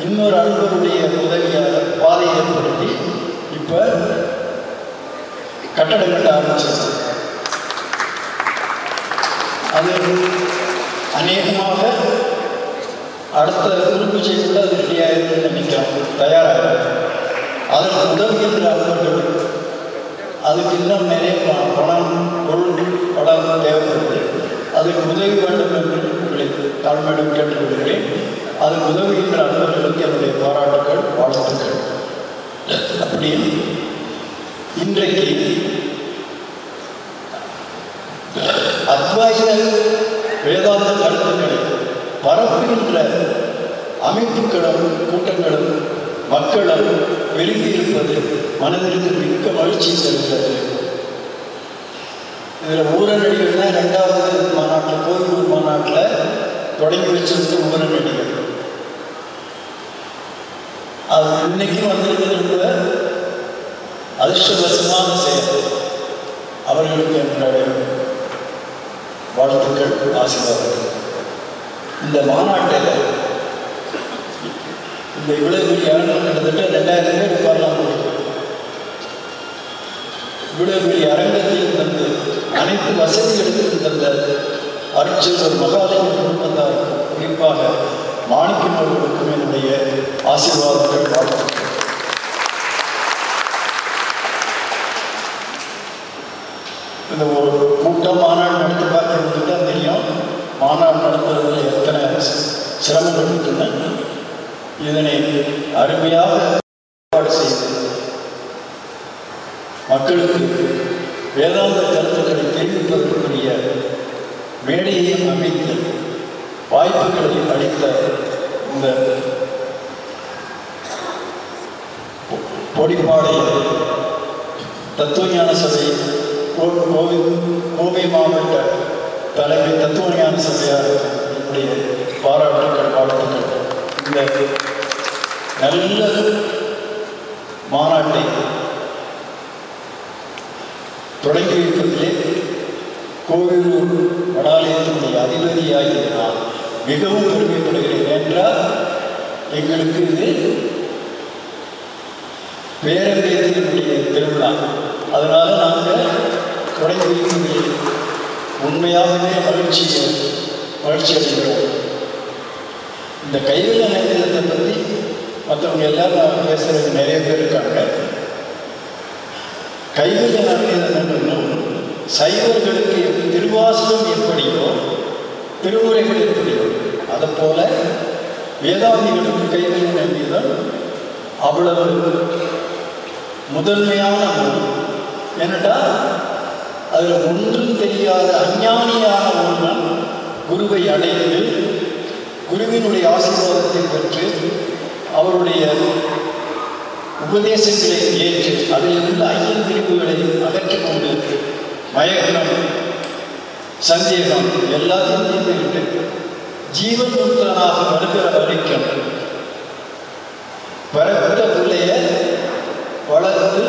இன்னொரு அன்பருடைய உதவியாக பாதை ஏற்படுத்தி இப்போ கட்டடம் கட்ட ஆரம்பிச்சிருக்கு அது அநேகமாக அடுத்த திருப்பூச்சிக்குள்ள அது ரெடியாயிருந்து நினைக்கிறோம். தயாராக. அதற்கு உதவி என்ற அன்பர்கள் அதுக்கு இன்னும் நிறைய பணம் பொருள் படம் தேவைப்படுது. அதுக்கு உதவி வேண்டும் என்று உங்களை தாழ்மையிடம் கேட்டுக்கொள்கிறேன். அது உதவுகின்ற அன்பர்களுக்கு என்னுடைய பாராட்டுகள் வாழ்த்துக்கள். அப்படி இன்றைக்கு அத்வைத வேதாந்த கருத்துக்களை பரப்புகின்ற அமைப்புகளும் கூட்டங்களும் மக்களும் பெருகி மனதிற்கு மிக்க மகிழ்ச்சி தருகிறது. இதில் ஊரநடிகள் தான் ரெண்டாவது மாநாட்டில் கோயிலூர் மாநாட்டில் தொடங்கி வச்சிருந்த ஊரநடிகள் அது இன்னைக்கும் வந்திருக்கிறது ரொம்ப அதிர்ஷ்டவசமான செயல் அவர்களுக்கு என்னுடைய வாழ்த்துக்கள் ஆசீர்வாதங்கள். இந்த மாநாட்டில் இந்த இவ்வளவு பெரிய அரங்கம் கிட்டத்தட்ட ரெண்டாயிரம் பேர் உட்காரலாம் இவ்வளவு பெரிய அரங்கத்தில் அனைத்து வசதிகளுக்கும் தந்த அருட்செல்வர் மகாலயம் குடும்பத்தார் குறிப்பாக மாணிக்கம் அவர்களுக்கும் என்னுடைய ஆசீர்வாதங்கள் வாழ்த்துக்கள். இந்த ஒரு கூட்டம் மாநாடு நடத்தி பார்க்கறதுக்கு தான் தெரியும். மாநாடு நடத்துறதுல எத்தனை சிரமங்கள் இருக்குன்னு இதனை அருமையாக ஏற்பாடு செய்து மக்களுக்கு வேதாந்த கருத்துக்களை தெரிவிப்பதற்குரிய மேடையையும் அமைத்து வாய்ப்புகளை அளித்த இந்த பொடிப்பாடை தத்துவஞான சபை கோ- கோவை கோவை மாவட்ட தலைமை தத்துவஞான சபையார் என்னுடைய பாராட்டுக்கள் வாழ்த்துக்கள். இந்த நல்ல மாநாட்டை தொடங்கி வைப்பதிலே கோவிலூர் வடாலயத்தினுடைய அதிபதியாகிய நான் மிகவும் பெருமைப்படுகிறேன் என்றால் எங்களுக்கு இது பேரம்பேத்தினுடைய திருவிழா. அதனால் நாங்கள் தொடங்கி வைப்பதில் உண்மையாகவே மகிழ்ச்சி மகிழ்ச்சி அடைகிறோம். இந்த கைவில நிலையத்தை பற்றி மற்றவங்க எல்லாரும் பேசுகிறது நிறைய பேர் இருக்காங்க. கைவில நிலையம் சைவர்களுக்கு திருவாசகம் எப்படியோ திருமுறைகள் எப்படியோ அதை போல வேதாதிகளுக்கு கைவிட வேண்டியதால் அவ்வளவு முதன்மையான ஏனென்றால் அதில் ஒன்றும் தெரியாத அஞ்ஞானியான ஒருவன் குருவை அடைந்து குருவினுடைய ஆசீர்வாதத்தை பெற்று அவருடைய உபதேசங்களை ஏற்று அதிலிருந்து ஐயன் பிரிவுகளை அகற்றிக்கொண்டு மயக்கம் சந்தேகம் எல்லாத்தையும் விட்டு ஜீவன் முக்தனாக வருகிற வரைக்கும் பிறந்த பிள்ளைய வளர்த்து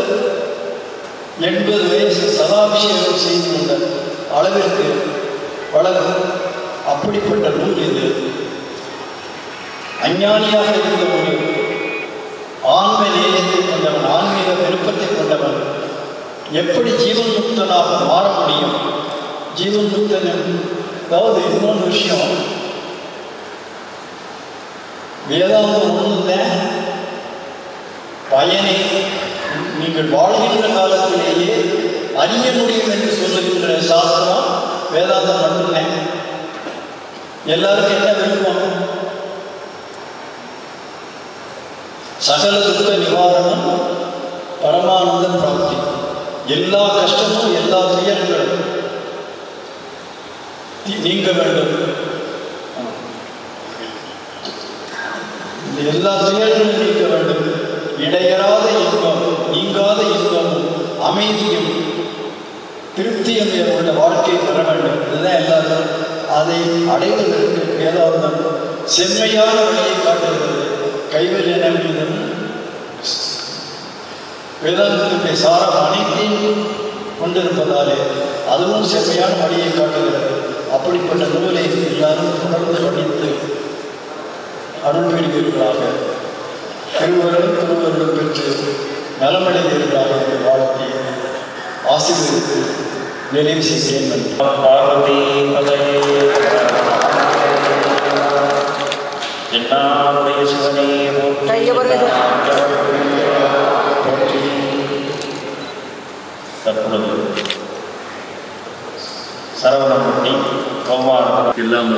எண்பது வயசு சதாபிஷேகம் செய்து கொண்ட அளவிற்கு வளரும் அப்படிப்பட்ட நூல் இது அஞ்ஞானியாக இருந்த ஒரு ஆன்ம நேயத்தை கொண்டவன் ஆன்மீக விருப்பத்தை கொண்டவன் எப்படி ஜீவன் முக்தனாக மாற முடியும்? ஜீவன் முக்தன் அதாவது இன்னொன்று விஷயம். வேதாந்தம் ஒன்றுதான் பயனை நீங்கள் வாழ்கின்ற காலத்திலேயே அறிய முடியும் என்று சொல்லுகின்ற சாஸ்திரம் வேதாந்தம் மட்டும்தான் எல்லாருக்கும் என்ன விருப்பம்? சகல துக்க நிவாரணம் பரமானந்த பிராப்தி. எல்லா கஷ்டமும் எல்லா துயரங்களும் நீங்க வேண்டும். இந்த எல்லா துயரங்களும் நீக்க வேண்டும். இடையறாத இன்பம் நீங்காத இன்பம் அமைதியும் திருப்தியும் உள்ள வாழ்க்கையை பெற வேண்டும். இதுதான் எல்லாரும் அதை அடைவதற்கு வேதாந்தம் செம்மையான வழியை காட்டுகிறது. கைவல்ய நவீனம் வேதாந்தத்துடைய சாரம் அனைத்தையும் கொண்டிருப்பதாலே அதுவும் செம்மையான வழியை காட்டுகிறது. அப்படிப்பட்ட நூலை எல்லாரும் தொடர்ந்து படித்து அருள் பெறுவீர்களாக திருவருளும் திருவருளும் பெற்று நலமடைவீர்களாக என்று வாழ்த்தி ஆசீர்வதித்து நிறைவு செய்கிறேன். பார்வதி என்னாருடைய சிவனே தற்பொழுது சரவணமூர்த்தி கௌமாரம் எல்லாம்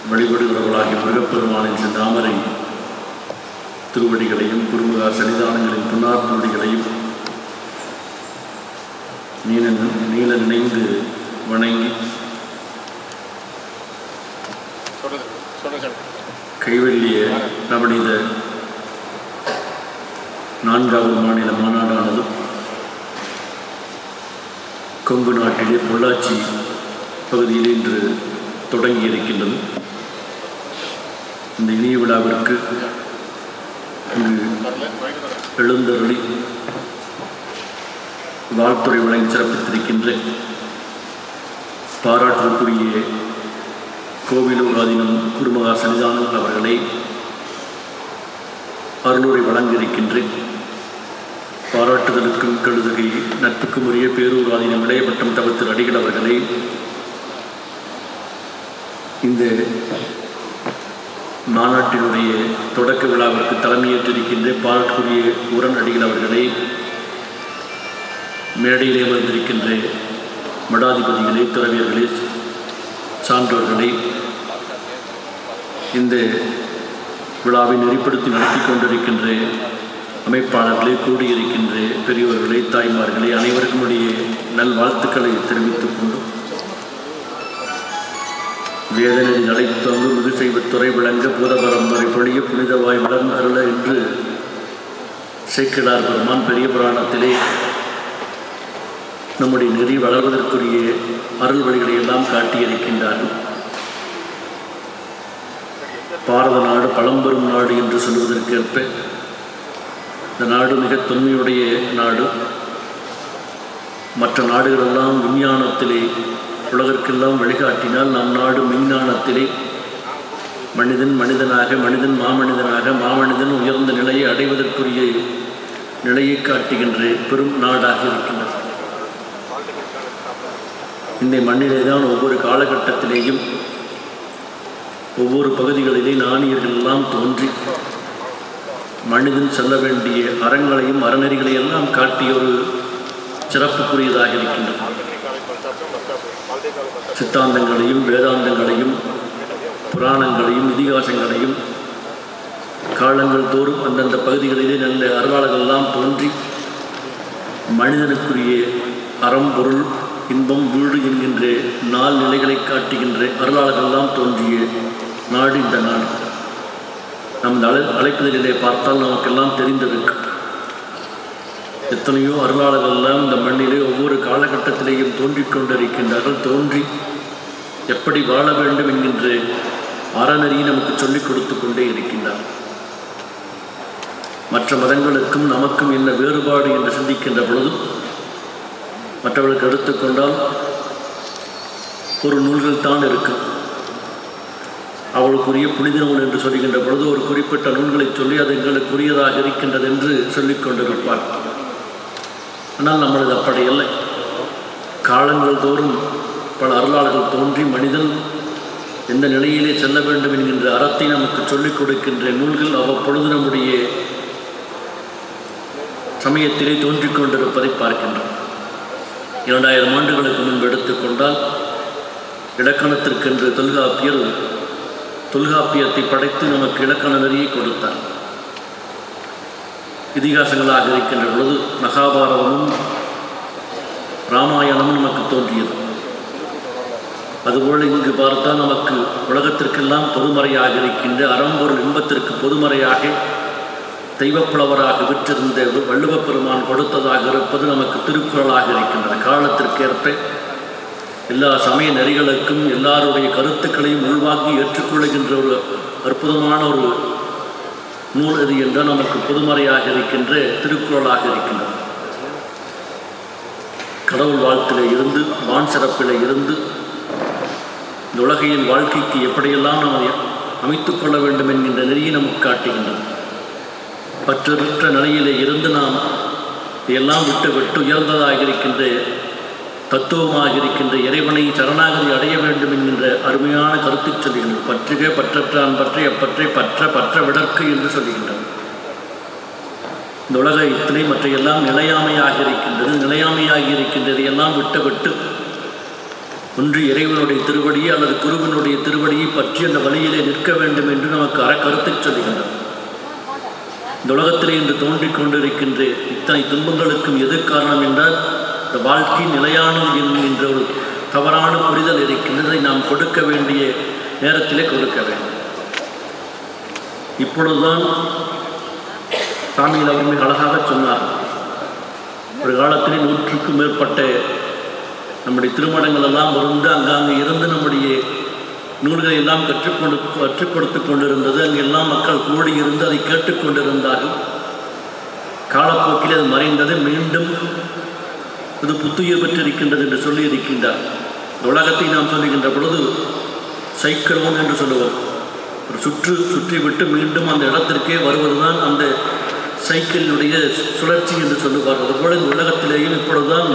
அல்ல வழிபடுகிறவர்களாகிய முருகப்பெருமானின் சிந்தாமரை திருவடிகளையும் குறுமுகா சன்னிதானங்களின் புன்னார் திருவடிகளையும் நீல நீல நினைந்து வணங்கி கைவெல்லிய நவநீத நான்காவது மாநில மாநாடானது கொங்கு நாட்டிலே பொள்ளாச்சி பகுதியில் இன்று தொடங்கி இருக்கின்றது இந்த இனிய விழாவிற்கு இங்கு எழுந்தருளி வாழ்த்துறை வழங்கி சிறப்பித்திருக்கின்ற பாராட்டுக்குரிய கோவிலூர் ஆதீனம் குருமகா சன்னிதானம் அவர்களை அருளுரை வழங்கியிருக்கின்றேன். பாராட்டுதலுக்கும் கழுதுகை நட்புக்கும் உரிய பேரூர் ஆதீனம் இளையபட்டம் தவிர்த்து அடிகள் அவர்களை இந்த மாநாட்டினுடைய தொடக்க விழாவிற்கு தலைமையேற்றிருக்கின்ற பாராட்டுக்குரிய உரன் அவர்களை மேடையிலே வந்திருக்கின்ற மடாதிபதிகளே துறவியர்களே சான்றோர்களே இந்த விழாவை நெறிப்படுத்தி நடத்தி கொண்டிருக்கின்ற அமைப்பாளர்களே கூடியிருக்கின்ற பெரியோர்களே தாய்மார்களே அனைவருக்கும் இடையே நல்வாழ்த்துக்களை தெரிவித்துக் கொண்டோம். வேதனை அழைத்தோங்கு மிகு துறை விளங்க பூதபரம்பரை பொழிய புனிதவாய் வளர்ந்து அருள என்று சேக்கிடார் பெருமான் பெரிய புராணத்திலே நம்முடைய நெறி வளர்வதற்குரிய அருள் வழிகளை எல்லாம் காட்டியிருக்கின்றார்கள். பாரத நாடு பழம்பெரும் நாடு என்று சொல்வதற்கேற்ப இந்த நாடு மிக தொன்மையுடைய நாடு. மற்ற நாடுகளெல்லாம் விஞ்ஞானத்திலே உலகிற்கெல்லாம் வழிகாட்டினால் நம் நாடு விஞ்ஞானத்திலே மனிதன் மனிதனாக மனிதன் மாமனிதனாக மாமனிதன் உயர்ந்த நிலையை அடைவதற்குரிய நிலையை காட்டுகின்ற பெரும் நாடாக இருக்கின்றது. இந்த மண்ணிலே தான் ஒவ்வொரு காலகட்டத்திலேயும் ஒவ்வொரு பகுதிகளிலே நாணியர்கள் எல்லாம் தோன்றி மனிதன் செல்ல வேண்டிய அறங்களையும் அறநெறிகளையெல்லாம் காட்டிய ஒரு சிறப்புக்குரியதாக இருக்கின்றது. சித்தாந்தங்களையும் வேதாந்தங்களையும் புராணங்களையும் இதிகாசங்களையும் காலங்கள் தோறும் அந்தந்த பகுதிகளிலே நல்ல அருளாளர்கள் எல்லாம் தோன்றி மனிதனுக்குரிய அறம் பொருள் இன்பம் வீடு என்கின்ற நால் நிலைகளை காட்டுகின்ற அருளாளர்கள் எல்லாம் தோன்றிய நாடு இந்த நாடு. நம் அழை அழைப்பதிலே பார்த்தால் நமக்கெல்லாம் தெரிந்திருக்கும். எத்தனையோ அருளாளர்கள் எல்லாம் இந்த மண்ணிலே ஒவ்வொரு காலகட்டத்திலேயும் தோன்றிக் கொண்டிருக்கின்றார்கள். தோன்றி எப்படி வாழ வேண்டும் என்கின்ற அறநெறியை நமக்கு சொல்லிக் கொடுத்து கொண்டே இருக்கின்றார் மற்ற மதங்களுக்கும் நமக்கும் என்ன வேறுபாடு என்று சிந்திக்கின்ற பொழுதும் மற்றவர்களுக்கு எடுத்துக்கொண்டால் ஒரு நூல்கள் தான் இருக்கும் அவளுக்குரிய புனித நூல் என்று சொல்லுகின்ற பொழுது ஒரு குறிப்பிட்ட நூல்களை சொல்லி அது எங்களுக்குரியதாக இருக்கின்றது என்று சொல்லிக் கொண்டிருப்பார் ஆனால் நம்மளது அப்படி இல்லை. காலங்கள் தோறும் பல அருளாளர்கள் தோன்றி மனிதன் எந்த நிலையிலே செல்ல வேண்டும் என்கின்ற அறத்தை நமக்கு சொல்லிக் கொடுக்கின்ற நூல்கள் அவ்வப்பொழுது நம்முடைய சமயத்திலே தோன்றிக் கொண்டிருப்பதை பார்க்கின்றோம். இரண்டாயிரம் ஆண்டுகளுக்கு முன்பு எடுத்துக்கொண்டால் இலக்கணத்திற்கென்று தொல்காப்பியர் தொல்காப்பியத்தை படைத்து நமக்கு இலக்கண நெறியை கொடுத்தார். இதிகாசங்களாக இருக்கின்ற பொழுது மகாபாரதமும் ராமாயணமும் நமக்கு தோன்றியது. அதுபோல் இங்கு பார்த்தால் நமக்கு உலகத்திற்கெல்லாம் பொதுமறையாக இருக்கின்ற அறம்பொருள் இன்பத்திற்கு பொதுமறையாக தெய்வப்புலவராக விற்றிருந்த வள்ளுவப் பெருமான் கொடுத்ததாக இருப்பது நமக்கு திருக்குறளாக இருக்கின்றது. காலத்திற்கேற்ப எல்லா சமய நெறிகளுக்கும் எல்லாருடைய கருத்துக்களையும் உள்வாங்கி ஏற்றுக்கொள்கின்ற ஒரு அற்புதமான ஒரு நூல் எது நமக்கு பொதுமறையாக இருக்கின்ற திருக்குறளாக இருக்கின்றது. கடவுள் வாழ்த்திலே இருந்து வான் சிறப்பிலே இருந்து இந்த உலகையின் வாழ்க்கைக்கு எப்படியெல்லாம் நாம் அமைத்துக் கொள்ள வேண்டும் என்கின்ற நெறியை நமக்கு காட்டுகின்றது. பற்றற்ற நிலையிலே இருந்து நாம் எல்லாம் விட்டு விட்டு உயர்ந்ததாக இருக்கின்ற தத்துவமாக இருக்கின்ற இறைவனை சரணாகதி அடைய வேண்டும் என்கின்ற அருமையான கருத்தை சொல்லுகின்றது பற்றுக பற்றற்றான் பற்றி அப்பற்றை பற்ற பற்ற விடற்கு என்று சொல்லுகின்றது இந்த இத்தனை மற்ற எல்லாம் நிலையாமையாக இருக்கின்றது நிலையாமையாக இருக்கின்றது எல்லாம் விட்டு விட்டு ஒன்று இறைவனுடைய திருவடியை அல்லது குருவனுடைய திருவடியை பற்றி அந்த வழியிலே நிற்க வேண்டும் என்று நமக்கு அறக்கருத்தை சொல்லுகின்றது இந்த உலகத்திலே இன்று தோன்றிக் கொண்டிருக்கின்ற இத்தனை துன்பங்களுக்கும் எது காரணம் என்றால் இந்த வாழ்க்கை நிலையானது என்கின்ற ஒரு தவறான புரிதல் இருக்கின்றதை நாம் கொடுக்க வேண்டிய நேரத்திலே கொடுக்க வேண்டும். இப்பொழுதுதான் சாமியில் அவர் மிக அழகாக சொன்னார். ஒரு காலத்திலே நூற்றுக்கும் மேற்பட்ட நம்முடைய திருமணங்கள் எல்லாம் இருந்து அங்காங்கே இருந்து நம்முடைய நூல்களை எல்லாம் கற்றுக்கொண்டு கற்றுக் கொடுத்து கொண்டிருந்தது. அங்கெல்லாம் மக்கள் கூடி இருந்து அதை கேட்டுக்கொண்டிருந்தார்கள் காலப்போக்கில் அது மறைந்தது. மீண்டும் இது புத்துயிர் பெற்றிருக்கின்றது என்று சொல்லி இருக்கின்றார் இந்த உலகத்தை நாம் சொல்லுகின்ற பொழுது சைக்கிளோன் என்று சொல்லுவோம். ஒரு சுற்று சுற்றி விட்டு மீண்டும் அந்த இடத்திற்கே வருவதுதான் அந்த சைக்கிளினுடைய சுழற்சி என்று சொல்லுவார் அதுபோல இந்த உலகத்திலேயும் இப்பொழுதுதான்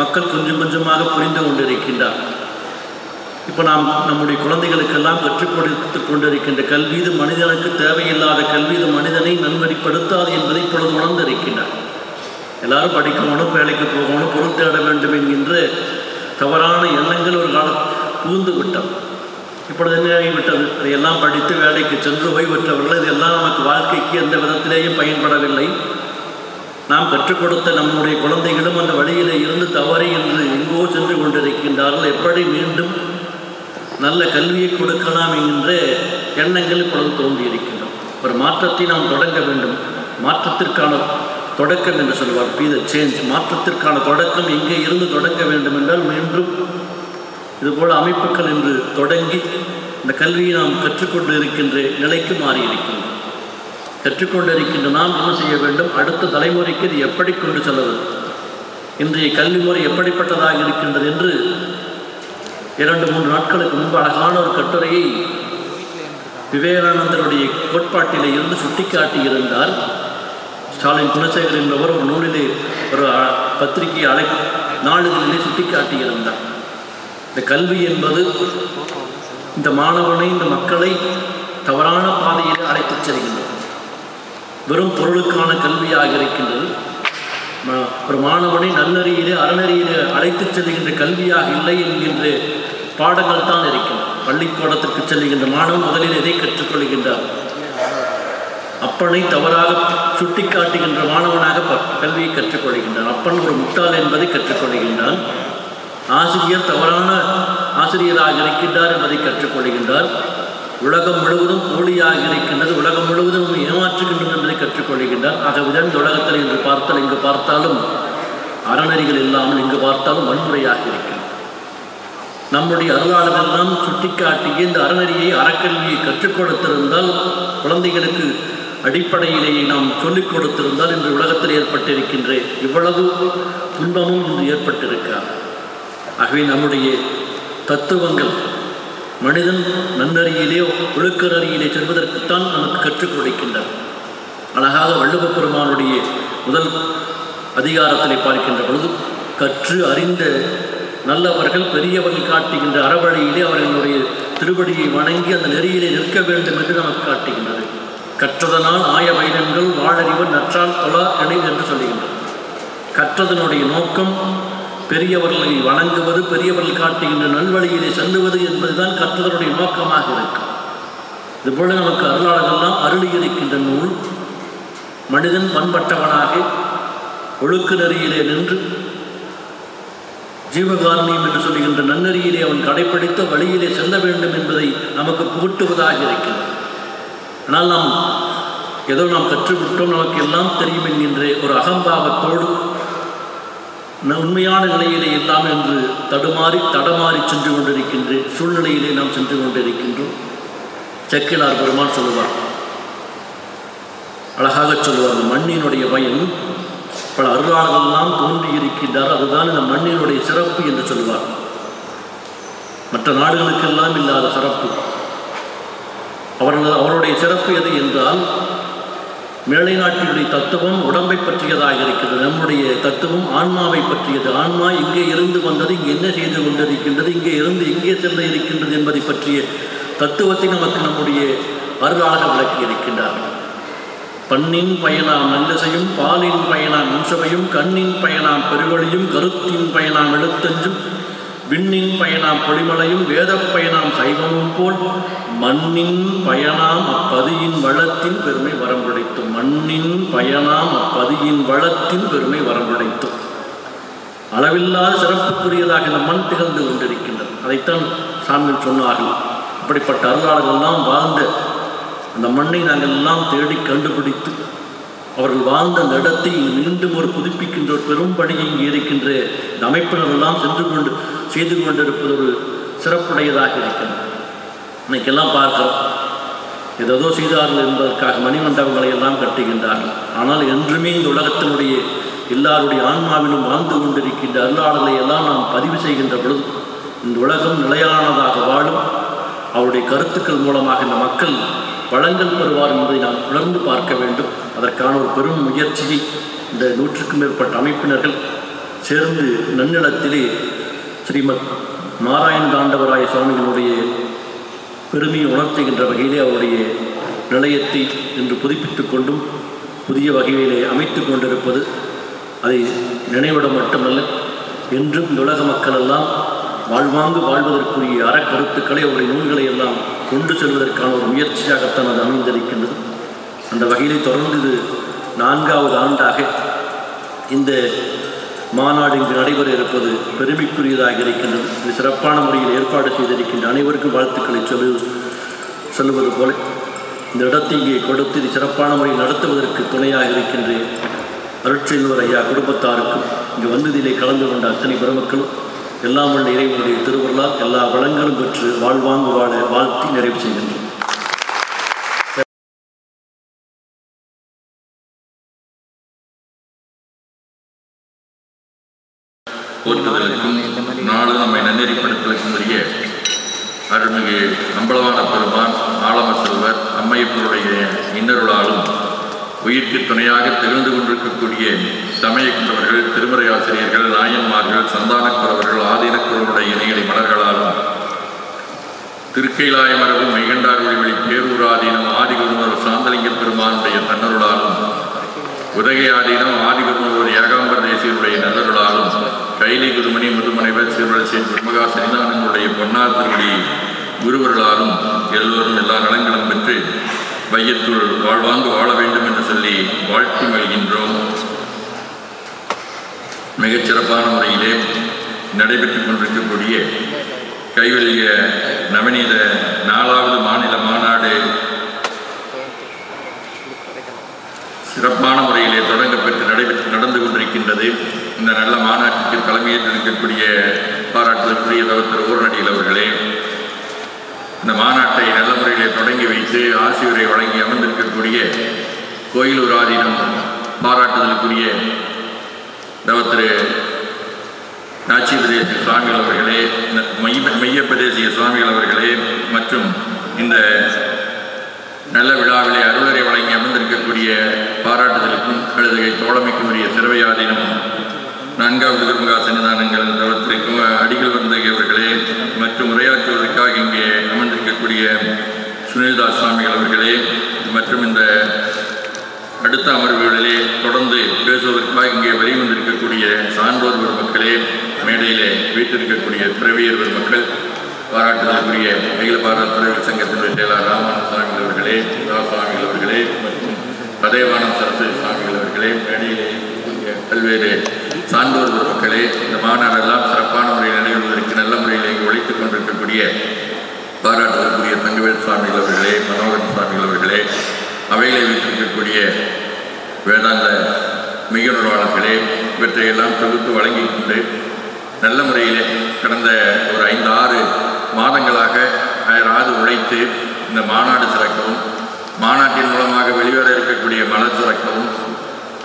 மக்கள் கொஞ்சம் கொஞ்சமாக புரிந்து கொண்டிருக்கின்றார். இப்போ நாம் நம்முடைய குழந்தைகளுக்கெல்லாம் கற்றுக் கொடுத்து கொண்டிருக்கின்ற கல்வி இது மனிதனுக்கு தேவையில்லாத கல்வி இது மனிதனை நன்மதிப்படுத்தாது என்பதை இப்பொழுது உணர்ந்திருக்கின்றார். எல்லாரும் படிக்கணும் வேலைக்கு போகணும் பொருள் தேட வேண்டும் என்கின்ற தவறான எண்ணங்கள் ஒரு காலம் புகுந்து விட்டோம் இப்பொழுது என்ன ஆகிவிட்டது? இதையெல்லாம் படித்து வேலைக்கு சென்று ஓய்வுற்றவர்கள் இதெல்லாம் நமக்கு வாழ்க்கைக்கு எந்த விதத்திலேயும் பயன்படவில்லை. நாம் கற்றுக் கொடுத்த நம்முடைய குழந்தைகளும் அந்த வழியிலே இருந்து தவறி என்று எங்கோ சென்று கொண்டிருக்கின்றார்கள். எப்படி மீண்டும் நல்ல கல்வியை கொடுக்கலாம் என்கின்ற எண்ணங்கள் இப்பொழுது தோன்றியிருக்கின்றோம் ஒரு மாற்றத்தை நாம் தொடங்க வேண்டும். மாற்றத்திற்கான தொடக்கம் என்று சொல்வார். பி த சேஞ்ச் மாற்றத்திற்கான தொடக்கம் எங்கே இருந்து தொடங்க வேண்டும் என்றால் மீண்டும் இதுபோல் அமைப்புகள் என்று தொடங்கி இந்த கல்வியை நாம் கற்றுக்கொண்டு இருக்கின்ற நிலைக்கு மாறியிருக்கின்றோம். கற்றுக்கொண்டு இருக்கின்ற நாம் என்ன செய்ய வேண்டும்? அடுத்த தலைமுறைக்கு இது எப்படி கொண்டு செல்வது இன்றைய கல்வி முறை எப்படிப்பட்டதாக இருக்கின்றது என்று இரண்டு மூன்று நாட்களுக்கு முன்பு அழகான ஒரு கட்டுரையை விவேகானந்தருடைய கோட்பாட்டிலே இருந்து சுட்டிக்காட்டியிருந்தார். ஸ்டாலின் குணசேகர் என்பவர் ஒரு நூலிலே ஒரு பத்திரிகை அழை நாளிதழிலே சுட்டிக்காட்டியிருந்தார் இந்த கல்வி என்பது இந்த மாணவனை இந்த மக்களை தவறான பாதையில் அழைத்துச் செல்கின்றது. வெறும் பொருளுக்கான கல்வியாக இருக்கின்றது. ஒரு மாணவனை நல்லறியிலே அறநெறியிலே அழைத்துச் செல்கின்ற கல்வியாக இல்லை என்கின்ற பாடங்கள் தான் இருக்கின்றன. பள்ளிக்கூடத்திற்கு செல்கின்ற மாணவன் முதலில் எதை கற்றுக்கொள்கின்றார் அப்பனை தவறாக சுட்டிக்காட்டுகின்ற மாணவனாக ப- கல்வியை கற்றுக்கொள்கின்றான். அப்பன் ஒரு முட்டாள் என்பதை கற்றுக்கொள்கின்றான். ஆசிரியர் தவறான ஆசிரியராக இருக்கின்றார் என்பதை கற்றுக்கொள்கின்றார். உலகம் முழுவதும் போலியாக இருக்கின்றது. உலகம் முழுவதும் ஏமாற்றுகின்றது என்பதை கற்றுக்கொள்கின்றார். ஆகவேதான் இந்த உலகத்தில் இன்று பார்த்தால் இங்கு பார்த்தாலும் அறநெறிகள் இல்லாமல் இங்கு பார்த்தாலும் வன்முறையாக இருக்கின்றது நம்முடைய அருளாளரெல்லாம் சுட்டிக்காட்டிய இந்த அறநெறியை அறக்கல்வியை கற்றுக் கொடுத்திருந்தால் குழந்தைகளுக்கு அடிப்படையிலேயே நாம் சொல்லிக் கொடுத்திருந்தால் இன்று உலகத்தில் ஏற்பட்டிருக்கின்ற இவ்வளவு துன்பமும் இன்று ஏற்பட்டிருக்கிறார் ஆகவே நம்முடைய தத்துவங்கள் மனிதன் நன்னறியிலேயோ ஒழுக்கறியிலே செல்வதற்குத்தான் நமக்கு கற்றுக் கொடுக்கின்றன. அழகாக வள்ளுவ பெருமானுடைய முதல் அதிகாரத்திலே பார்க்கின்ற பொழுது கற்று அறிந்த நல்லவர்கள் பெரியவர்கள் காட்டுகின்ற அறவழியிலே அவர்களுடைய திருவடியை வணங்கி அந்த நெறியிலே நிற்க வேண்டும் என்று நமக்கு காட்டுகின்றது. கற்றதனால் ஆய வைரங்கள் வாழறிவர் நற்றால் தொழா எனை என்று சொல்லுகின்றது கற்றதனுடைய நோக்கம் பெரியவர்களை வணங்குவது பெரியவர்கள் காட்டுகின்ற நல்வழியிலே செல்லுவது என்பதுதான் கற்றதனுடைய நோக்கமாக இருக்கும் இதுபோல நமக்கு அருளாளர்கள்லாம் அருளி இருக்கின்ற நூல் மனிதன் பண்பட்டவனாக ஒழுக்கு நெறியிலே நின்று ஜீவகாரணியம் என்று சொல்லுகின்ற நன்னறியிலே அவன் கடைப்பிடித்த வழியிலே செல்ல வேண்டும் என்பதை நமக்கு புகட்டுவதாக இருக்கிறது. ஆனால் நாம் ஏதோ நாம் கற்றுவிட்டோம் நமக்கு எல்லாம் தெரியும் என்கின்ற ஒரு அகம்பாவத்தோடு உண்மையான நிலையிலே எல்லாம் என்று தடுமாறி தடமாறி சென்று கொண்டிருக்கின்ற சூழ்நிலையிலே நாம் சென்று கொண்டிருக்கின்றோம். செக்கிலார் பெருமான் சொல்லுவார். அழகாக சொல்லுவார் இந்த மண்ணினுடைய பயன் பல அருளாளர்கள்லாம் தோன்றி இருக்கின்றார் அதுதான் இந்த மண்ணினுடைய சிறப்பு என்று சொல்லுவார். மற்ற நாடுகளுக்கெல்லாம் இல்லாத சிறப்பு. அவர்கள் அவருடைய சிறப்பு எது என்றால் மேலை நாட்டினுடைய தத்துவம் உடம்பை பற்றியதாக இருக்கிறது. நம்முடைய தத்துவம் ஆன்மாவை பற்றியது. ஆன்மா இங்கே இருந்து வந்தது இங்கே என்ன செய்து கொண்டிருக்கின்றது இங்கே இருந்து எங்கே செல்ல இருக்கின்றது என்பதை பற்றிய தத்துவத்தை நமக்கு நம்முடைய அருளாக விளக்கி இருக்கின்றார்கள் பண்ணின் பயனாம் நல்லசையும் பாலின் பயனாம் அம்சமையும் கண்ணின் பயனாம் பெருவழியும் கருத்தின் பயனாம் எழுத்தஞ்சும் விண்ணின் பயனாம் பொழிமலையும் வேதப் பயனாம் சைவமும் போல் மண்ணின் பயனாம் அப்பதியின் வளத்தின் பெருமை வரம்படைத்தும் மண்ணின் பயனாம் அப்பதியின் வளத்தின் பெருமை வரம்படைத்தும் அளவில்லாத சிறப்புக்குரியதாக இந்த மண் திகழ்ந்து கொண்டிருக்கின்றது. அதைத்தான் சாமி சொன்னார்கள். அப்படிப்பட்ட அருளாளர்கள்லாம் வாழ்ந்த அந்த மண்ணை நாங்கள் எல்லாம் தேடி கண்டுபிடித்து அவர்கள் வாழ்ந்த அந்த இடத்தை மீண்டும் ஒரு புதுப்பிக்கின்ற ஒரு பெரும்படியை இங்கே இருக்கின்ற இந்த அமைப்பினரெல்லாம் சென்று கொண்டு செய்து கொண்டிருப்பது ஒரு சிறப்புடையதாக இருக்கிறது. இன்னைக்கெல்லாம் பார்க்கிறோம். ஏதோ செய்தார்கள் என்பதற்காக மணிமண்டபங்களை எல்லாம் கட்டுகின்றார்கள். ஆனால் என்றுமே இந்த உலகத்தினுடைய எல்லாருடைய ஆன்மாவிலும் வாழ்ந்து கொண்டிருக்கின்ற அருளாளர்களை எல்லாம் நாம் பதிவு செய்கின்ற பொழுது இந்த உலகம் நிலையானதாக வாழும் அவருடைய கருத்துக்கள் மூலமாக இந்த மக்கள் வளங்கள் பெறுவார் என்பதை நாம் உணர்ந்து பார்க்க வேண்டும். அதற்கான ஒரு பெரும் முயற்சியை இந்த நூற்றுக்கும் மேற்பட்ட அமைப்பினர்கள் சேர்ந்து நன்னிலத்திலே ஸ்ரீமத் நாராயண தாண்டவராய சுவாமிகளுடைய பெருமையை உணர்த்துகின்ற வகையிலே அவருடைய நிலையத்தை இன்று புதுப்பித்துக் கொண்டும் புதிய வகையிலே அமைத்து கொண்டிருப்பது அதை நினைவிட மட்டுமல்ல என்றும் இந்த உலக மக்கள் எல்லாம் வாழ்வாங்கு வாழ்வதற்குரிய அறக்கருத்துக்களை அவருடைய நூல்களை எல்லாம் கொண்டு செல்வதற்கான ஒரு முயற்சியாகத்தான் அது அமைந்திருக்கின்றது. அந்த வகையிலே தொடர்ந்து இது நான்காவது ஆண்டாக இந்த மாநாடு இங்கு நடைபெற இருப்பது பெருமைக்குரியதாக இருக்கின்றது. இது சிறப்பான முறையில் ஏற்பாடு செய்திருக்கின்ற அனைவருக்கும் வாழ்த்துக்களை சொல்லு சொல்லுவது போல இந்த இடத்தை இங்கே கொடுத்து இது சிறப்பான முறையில் நடத்துவதற்கு துணையாக இருக்கின்ற அருட்செல்வர் ஐயா குடும்பத்தாருக்கும் இங்கு வந்ததிலே கலந்து கொண்ட அத்தனை பெருமக்களும் எல்லாம் உள்ள இறைவனுடைய திருவருளால் எல்லா வளங்களும் பெற்று வாழ்வாங்கு வாழ வாழ்த்தி நிறைவு செய்கின்றோம். திருக்கைலாய மரபும் மெய்கண்டார் ஒளிவழி பேரூராதீனம் ஆதிகுருமர் சாந்தலிங்க பெருமானுடைய தன்னருளாலும் உதகை ஆதீனம் ஆதிகுருமர் ஏகாம்பர தேசியருடைய நல்லருளாலும் கைலி குருமணி முதுமனைவர் சிறுவரசி பிரம்மகா சரிதானங்களுடைய பொன்னார் திருவடி குருவர்களாலும் எல்லோரும் எல்லா நலங்களும் பெற்று வையத்துள் வாழ்வாங்கு வாழ வேண்டும் என்று சொல்லி வாழ்த்து மல்கின்றோம் மிகச்சிறப்பான முறையிலே நடைபெற்றுக் கொண்டிருக்கக்கூடிய கைவெளிய நவநீத நாலாவது மாநில மாநாடு. சிறப்பான முறையிலே தொடங்கப்பெற்று நடைபெற்று நடந்து கொண்டிருக்கின்றது. இந்த நல்ல மாநாட்டிற்கு தலைமையேற்றிருக்கக்கூடிய பாராட்டுதற்குரிய தவத்தர் ஊரநடிகள் அவர்களே இந்த மாநாட்டை நல்ல முறையிலே தொடங்கி வைத்து ஆசிரியரை வழங்கி அமர்ந்திருக்கக்கூடிய கோயிலூர் ஆதீனம் பாராட்டுதலுக்குரிய தவத்திரு நாச்சிபதேசிய சுவாமிகள் அவர்களே மைய மையப்பிரதேசிய சுவாமிகள் அவர்களே மற்றும் இந்த நல்ல விழாவிலே அருளரை வழங்கி அமர்ந்திருக்கக்கூடிய பாராட்டுதலுக்கும் கழுதுகை தோழமைக்கும் உரிய சிறுவையாதீனம் நான்காவது திருமகா சன்னிதானங்கள் தவத்திற்கும் அடிகள் வந்தகை அவர்களே மற்றும் உரையாற்றுவதற்காக இங்கே அமர்ந்திருக்கக்கூடிய சுனில்தாஸ் சுவாமிகள் அவர்களே மற்றும் இந்த அடுத்த அமர்வுகளிலே தொடர்ந்து பேசுவதற்காக இங்கே வெளிவந்திருக்கக்கூடிய சான்றோர் பெருமக்களே மேடையிலே வீட்டிருக்கக்கூடிய துறவியர்கள் மக்கள் பாராட்டுதலுக்குரிய அகில பாரத துறவியர் சங்கத்தினுடைய செயலாளர் ராமானந்த அவர்களே சுவாமிகள் அவர்களே மற்றும் கதைவானம் சரஸ்வதி சுவாமிகள் அவர்களே மேடையிலே பல்வேறு சான்றோர் மக்களே இந்த மாநாடெல்லாம் சிறப்பான முறையில் நடைபெறுவதற்கு நல்ல முறையில் இங்கு உழைத்துக் கொண்டிருக்கக்கூடிய பாராட்டுதலுக்குரிய தங்கவேல் சுவாமிகள் அவர்களே மனோகரன் சுவாமிகள் அவர்களே அவைகளை வைத்திருக்கக்கூடிய வேதாந்த மெய்யுணர்வாளர்களே இவற்றையெல்லாம் தொகுத்து வழங்கி கொண்டு நல்ல முறையிலே கடந்த ஒரு ஐந்து ஆறு மாதங்களாக அயராது உழைத்து இந்த மாநாடு சிறக்கவும் மாநாட்டின் மூலமாக வெளிவர இருக்கக்கூடிய மலர் சிறக்கவும்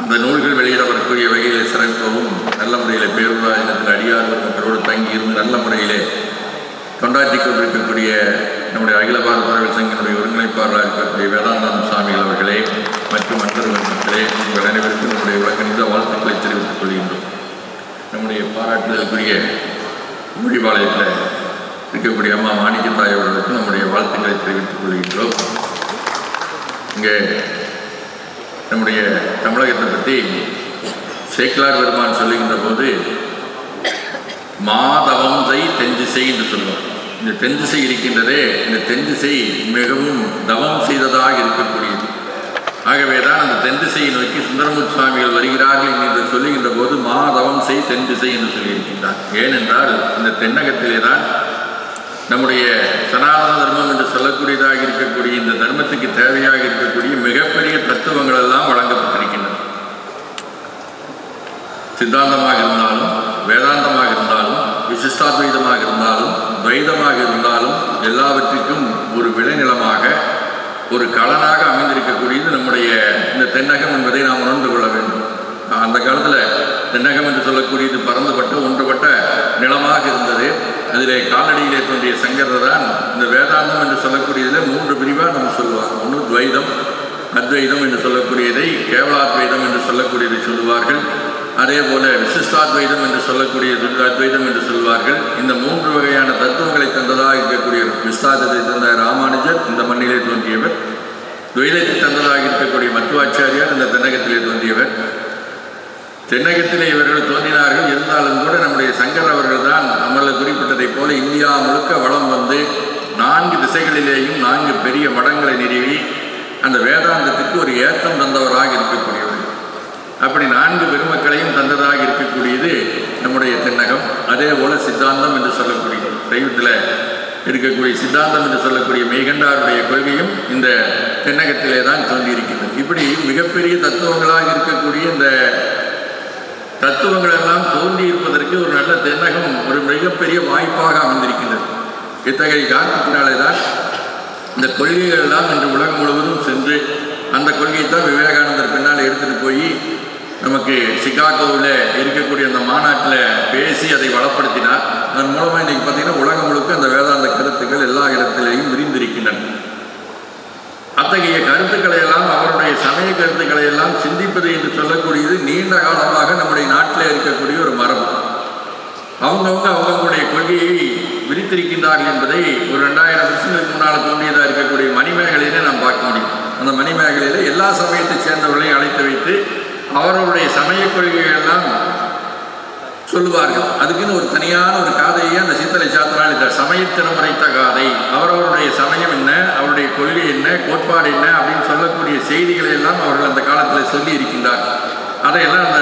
அந்த நூல்கள் வெளியிடப்படக்கூடிய வகையில் சிறக்கவும் நல்ல முறையில் பேருராஜனத்தில் அடியார் மக்களோடு தங்கியிருந்து நல்ல முறையிலே கொண்டாடி கொண்டிருக்கக்கூடிய நம்முடைய அகில பாரத பறவை சங்கினுடைய ஒருங்கிணைப்பாளராக இருக்கக்கூடிய வேதாந்தம் சுவாமிகள் அவர்களே மற்றும் அன்பர்கள் மக்களே உங்கள் அனைவருக்கும் நம்முடைய உலகணிந்த வாழ்த்துக்களை தெரிவித்துக் கொள்கின்றோம். நம்முடைய பாராட்டுதலுக்குரிய முடிவாளையத்தில் இருக்கக்கூடிய அம்மா மாணிக்கத்தாய் அவர்களுக்கு நம்முடைய வாழ்த்துக்களை தெரிவித்துக் கொள்கின்றோம். இங்கே நம்முடைய தமிழகத்தை பற்றி சேக்கிலார் பெருமான் சொல்லுகின்ற போது மாதவம் செய் தென்திசை என்று சொல்லுவோம் இந்த தென்திசை இருக்கின்றதே இந்த தென்திசை மிகவும் தவம் செய்ததாக இருக்கக்கூடியது. ஆகவே தான் அந்த தென் திசையை நோக்கி சுந்தரமுத் சுவாமிகள் வருகிறார்கள் என்று சொல்லுகின்ற போது மாதவம் செய் தென்திசை என்று சொல்லியிருக்கின்றார் ஏனென்றால் இந்த தென்னகத்திலே தான் நம்முடைய சனாதன தர்மம் என்று சொல்லக்கூடியதாக இருக்கக்கூடிய இந்த தர்மத்துக்கு தேவையாக இருக்கக்கூடிய மிகப்பெரிய தத்துவங்கள் எல்லாம் வழங்கப்பட்டிருக்கின்றன. சித்தாந்தமாக இருந்தாலும் வேதாந்தமாக இருந்தாலும் விசிஷ்டாத்வைதமாக இருந்தாலும் துவைதமாக இருந்தாலும் எல்லாவற்றிற்கும் ஒரு விளைநிலமாக ஒரு களனாக அமைந்திருக்கக்கூடியது நம்முடைய இந்த தென்னகம் என்பதை நாம் உணர்ந்து கொள்ள வேண்டும். அந்த காலத்தில் தென்னகம் என்று சொல்லக்கூடியது பறந்துபட்டு ஒன்றுபட்ட நிலமாக இருந்தது. அதிலே காலடியிலே தோன்றிய சங்கரர் தான் இந்த வேதாந்தம் என்று சொல்லக்கூடியதில் மூன்று பிரிவாக நம்ம சொல்லுவாங்க. ஒன்று துவைதம் அத்வைதம் என்று சொல்லக்கூடியதை கேவலாத்வைதம் என்று சொல்லக்கூடியதை சொல்லுவார்கள். அதே போல விசிஷ்டாத்வைதம் என்று சொல்லக்கூடிய துர்காத்வைதம் என்று சொல்வார்கள். இந்த மூன்று வகையான தத்துவங்களை தந்ததாக இருக்கக்கூடிய விஸ்தாதத்தை தந்த ராமானுஜர் இந்த மண்ணிலே தோன்றியவர். துவைதத்தை தந்ததாக இருக்கக்கூடிய மத்துவாச்சாரியார் இந்த தென்னகத்திலே தோன்றியவர். தென்னகத்திலே இவர்கள் தோன்றினார்கள். இருந்தாலும் கூட நம்முடைய சங்கர் அவர்கள் தான் நம்மள குறிப்பிட்டதைப் போல இந்தியா முழுக்க வளம் வந்து நான்கு திசைகளிலேயும் நான்கு பெரிய மடங்களை நிறுவி அந்த வேதாந்தத்துக்கு ஒரு ஏத்தம் தந்தவராக இருக்கக்கூடியவர். அப்படி நான்கு பெருமக்களையும் தந்ததாக இருக்கக்கூடியது நம்முடைய தென்னகம். அதே போல சித்தாந்தம் என்று சொல்லக்கூடிய சைவத்தில் இருக்கக்கூடிய சித்தாந்தம் என்று சொல்லக்கூடிய மெய்கண்டாருடைய கொள்கையும் இந்த தென்னகத்திலே தான் தோன்றியிருக்கின்றது. இப்படி மிகப்பெரிய தத்துவங்களாக இருக்கக்கூடிய இந்த தத்துவங்கள் எல்லாம் தோன்றி இருப்பதற்கு ஒரு நல்ல தென்னகம் ஒரு மிகப்பெரிய வாய்ப்பாக அமைந்திருக்கின்றது. இத்தகைய காரணத்தினாலே தான் இந்த கொள்கைகள் எல்லாம் இன்று உலகம் முழுவதும் சென்று அந்த கொள்கையை தான் விவேகானந்தர் பின்னால் எடுத்துகிட்டு போய் நமக்கு சிகாகோவில் இருக்கக்கூடிய அந்த மாநாட்டில் பேசி அதை வளப்படுத்தினார். அதன் மூலமாக இன்றைக்கி பார்த்தீங்கன்னா உலகம் முழுக்க அந்த வேதாந்த கருத்துக்கள் எல்லா இடத்திலேயும் விரிந்திருக்கின்றன. அத்தகைய கருத்துக்களை எல்லாம் அவருடைய சமய கருத்துக்களை எல்லாம் சிந்திப்பது என்று சொல்லக்கூடியது நீண்ட காலமாக நம்முடைய நாட்டில் இருக்கக்கூடிய ஒரு மரபு. அவங்கவுங்க அவங்களுடைய கொள்கையை விரித்திருக்கின்றார்கள் என்பதை ஒரு ரெண்டாயிரம் வருஷங்களுக்கு முன்னால் தோன்றியதாக இருக்கக்கூடிய மணிமேகலையிலே நாம் பார்க்க முடியும். அந்த மணிமேகலையில் எல்லா சமயத்தைச் சேர்ந்தவர்களையும் அழைத்து வைத்து அவர்களுடைய சமய கொள்கைகள் எல்லாம் சொல்லுவார்கள். அதுக்குன்னு ஒரு தனியான ஒரு காதையை அந்த சித்தலை சாத்தினால் இந்த சமயத்தினம் உரைத்த காதை. அவரவருடைய சமயம் என்ன? அவருடைய கொள்கை என்ன? கோட்பாடு என்ன? அப்படின்னு சொல்லக்கூடிய செய்திகளை எல்லாம் அவர்கள் அந்த காலத்தில் சொல்லி இருக்கின்றார் அதையெல்லாம் அந்த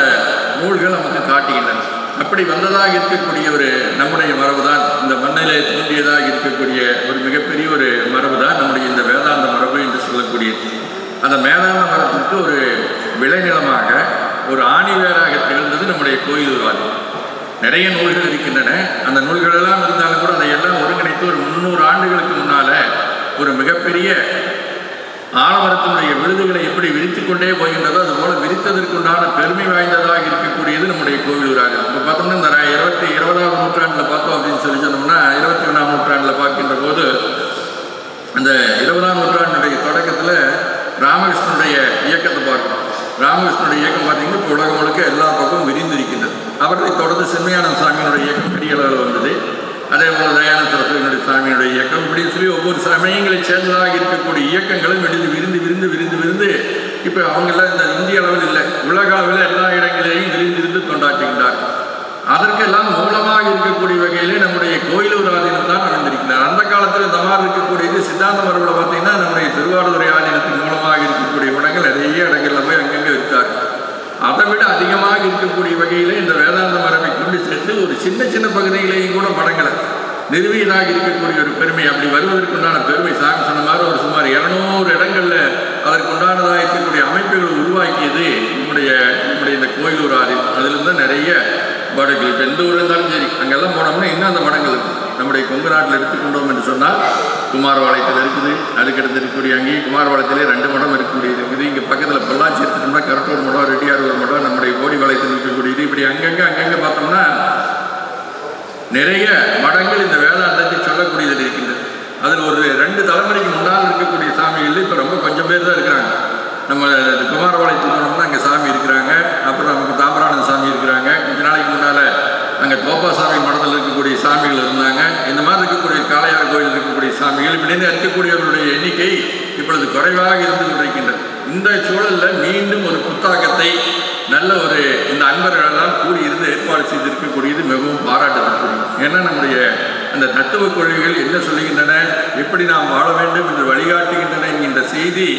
நூல்கள் நமக்கு காட்டுகின்றன. அப்படி வந்ததாக இருக்கக்கூடிய ஒரு நம்முடைய மரபு தான் இந்த மண்ணிலே தோன்றியதாக இருக்கக்கூடிய ஒரு மிகப்பெரிய ஒரு மரபு தான் நம்முடைய இந்த வேதாந்த மரபு என்று சொல்லக்கூடியது. அந்த மேதாந்த மரத்துக்கு ஒரு விளைநிலமாக ஒரு ஆணிவேராக திகழ்ந்தது நம்முடைய கோயில் உருவாதி நிறைய நூல்கள் இருக்கின்றன. அந்த நூல்கள் எல்லாம் இருந்தாலும் கூட அதையெல்லாம் ஒருங்கிணைத்து ஒரு முந்நூறு ஆண்டுகளுக்கு முன்னால ஒரு மிகப்பெரிய ஆலமரத்தினுடைய விருதுகளை எப்படி விரித்து கொண்டே போகின்றதோ அதுபோல விரித்ததற்குண்டான பெருமை வாய்ந்ததாக இருக்கக்கூடியது நம்முடைய கோவிலூராக இப்போ பார்த்தோம்னா இந்த இருபத்தி இருபதாவது நூற்றாண்டில் பார்த்தோம் அப்படின்னு சொல்லி சொன்னோம்னா இருபத்தி ஒன்றாம் நூற்றாண்டில் பார்க்கின்ற போது அந்த இருபதாம் நூற்றாண்டுடைய தொடக்கத்தில் ராமகிருஷ்ணனுடைய இயக்கத்தை பார்க்கணும். ராமகிருஷ்ணனுடைய இயக்கம் பார்த்தீங்கன்னா இப்போ உலகம் முழுக்க எல்லா பக்கமும் விரிந்திருக்கின்றது. அவர்களை தொடர்ந்து செம்மையான சாமியினுடைய இயக்கம் பெரிய அளவில் வந்தது. அதே போல் தயானந்த சரஸ்வதியினுடைய சாமியினுடைய இயக்கம் இப்படி சொல்லி ஒவ்வொரு சமயங்களை சேர்ந்ததாக இருக்கக்கூடிய இயக்கங்களும் விடுந்து விரிந்து விரிந்து விரிந்து விரிந்து இப்போ அவங்கெல்லாம் இந்த இந்திய அளவில் இல்லை. உலக அளவில் எல்லா இடங்களிலேயும் விரிந்து தொண்டாற்றுகின்றார். அதற்கெல்லாம் மூலமாக இருக்கக்கூடிய வகையிலே நம்முடைய கோயிலூர் ஆதீனம் தான் அமைந்திருக்கிறார் அந்த காலத்தில் இந்த மாதிரி இருக்கக்கூடியது சித்தாந்த மரபில் பார்த்தீங்கன்னா நம்முடைய திருவாரூரை ஆதீனத்தின் மூலமாக இருக்கக்கூடிய இடங்கள் நிறைய இடங்கள்ல போய் அங்கங்கே அதை விட அதிகமாக இருக்கக்கூடிய வகையில் இந்த வேதாந்த மரபை கொண்டு சேர்த்து ஒரு சின்ன சின்ன பகுதியிலேயும் கூட மடங்களை நிறுவியதாக இருக்கக்கூடிய ஒரு பெருமை அப்படி வருவதற்குண்டான பெருமை சாமி சொன்ன மாதிரி ஒரு சுமார் இரநூறு இடங்கள்ல அதற்குண்டானதாக இருக்கக்கூடிய அமைப்புகளை உருவாக்கியது நம்முடைய நம்முடைய இந்த கோயிலூர் ஆதீனம் அதிலிருந்து நிறைய மடங்கள் இப்போ எந்த ஊர் இருந்தாலும் சரி அங்கெல்லாம் போனோம்னா இன்னும் அந்த மடங்கள் இருக்குது நம்முடைய கொங்கு நாட்டில் எடுத்துக்கொண்டோம் என்று சொன்னால் குமாரபாளையத்தில் இருக்குது அதுக்கடுத்து இருக்கக்கூடிய அங்கேயும் குமாரபாளையத்திலே ரெண்டு மடம் இருக்கக்கூடியது இருக்குது. இங்கே பக்கத்தில் பொள்ளாச்சி எடுத்துட்டோம்னா கரட்டூர் மடம் ரெட்டியார் ஒரு மடம் நம்முடைய கோடிபாளையத்தில் இருக்கக்கூடியது. இப்படி அங்கங்கே அங்கங்கே பார்த்தோம்னா நிறைய மடங்கள் இந்த வேதாந்தத்தை சொல்லக்கூடியதில் இருக்கின்றது. அதில் ஒரு ரெண்டு தலைமுறைக்கு முன்னால் இருக்கக்கூடிய சாமிகள் இப்போ ரொம்ப கொஞ்சம் பேர் தான் இருக்கிறாங்க. நம்ம குமாரபாளையத்துக்கு போனோம்னா அங்கே சாமி இருக்கிறாங்க அப்புறம் நமக்கு தாம்பரானந்த சாமி இருக்கிறாங்க கொஞ்ச நாளைக்கு முன்னால் அங்கே கோபாசாமி மடத்தில் இருக்கக்கூடிய சாமிகள் இருந்தாங்க. இந்த மாதிரி இருக்கக்கூடிய காளையார் கோயில் இருக்கக்கூடிய சாமிகள் இப்படி இருக்கக்கூடியவர்களுடைய எண்ணிக்கை இப்பொழுது குறைவாக இருந்து கொண்டிருக்கின்றது. இந்த சூழலில் மீண்டும் ஒரு புத்தாக்கத்தை நல்ல ஒரு இந்த அன்பர்களெல்லாம் கூடி இருந்து ஏற்பாடு செய்திருக்கக்கூடியது மிகவும் பாராட்டத்தக்கூடியது ஏன்னா நம்முடைய அந்த தத்துவ கொள்கைகள் என்ன சொல்லுகின்றன எப்படி நாம் வாழ வேண்டும் என்று வழிகாட்டுகின்றன என்கின்ற செய்தி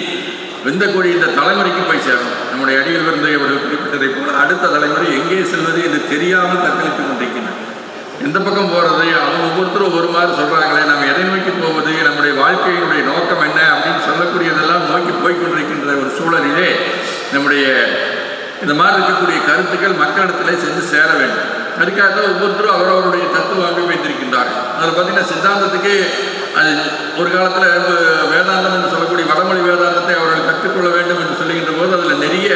வெந்த கொடி இந்த தலைமுறைக்கு போய் சேரும். நம்முடைய அடியில் விருந்தை அவர்கள் குறிப்பிட்டதை போல அடுத்த தலைமுறை எங்கே செல்வது என்று தெரியாமல் தற்கழித்துக் கொண்டிருக்கின்றன எந்த பக்கம் போகிறது அவங்க ஒவ்வொருத்தரும் ஒரு மாதிரி சொல்கிறாங்களே நம்ம எதை நோக்கி போவது? நம்முடைய வாழ்க்கையினுடைய நோக்கம் என்ன அப்படின்னு சொல்லக்கூடியதெல்லாம் நோக்கி போய்க்கொண்டிருக்கின்ற ஒரு சூழலிலே நம்முடைய இந்த மாதிரி இருக்கக்கூடிய கருத்துக்கள் மக்களிடத்திலே சென்று சேர வேண்டும். அதுக்காக ஒவ்வொருத்தரும் அவரவருடைய தத்துவ அமைப்பு வைத்திருக்கின்றார்கள். அதில் பார்த்தீங்கன்னா சித்தாந்தத்துக்கு அது ஒரு காலத்தில் வேதாந்தம் என்று சொல்லக்கூடிய வடமொழி வேதாந்தத்தை அவர்கள் கற்றுக்கொள்ள வேண்டும் என்று சொல்லுகின்ற போது அதில் நிறைய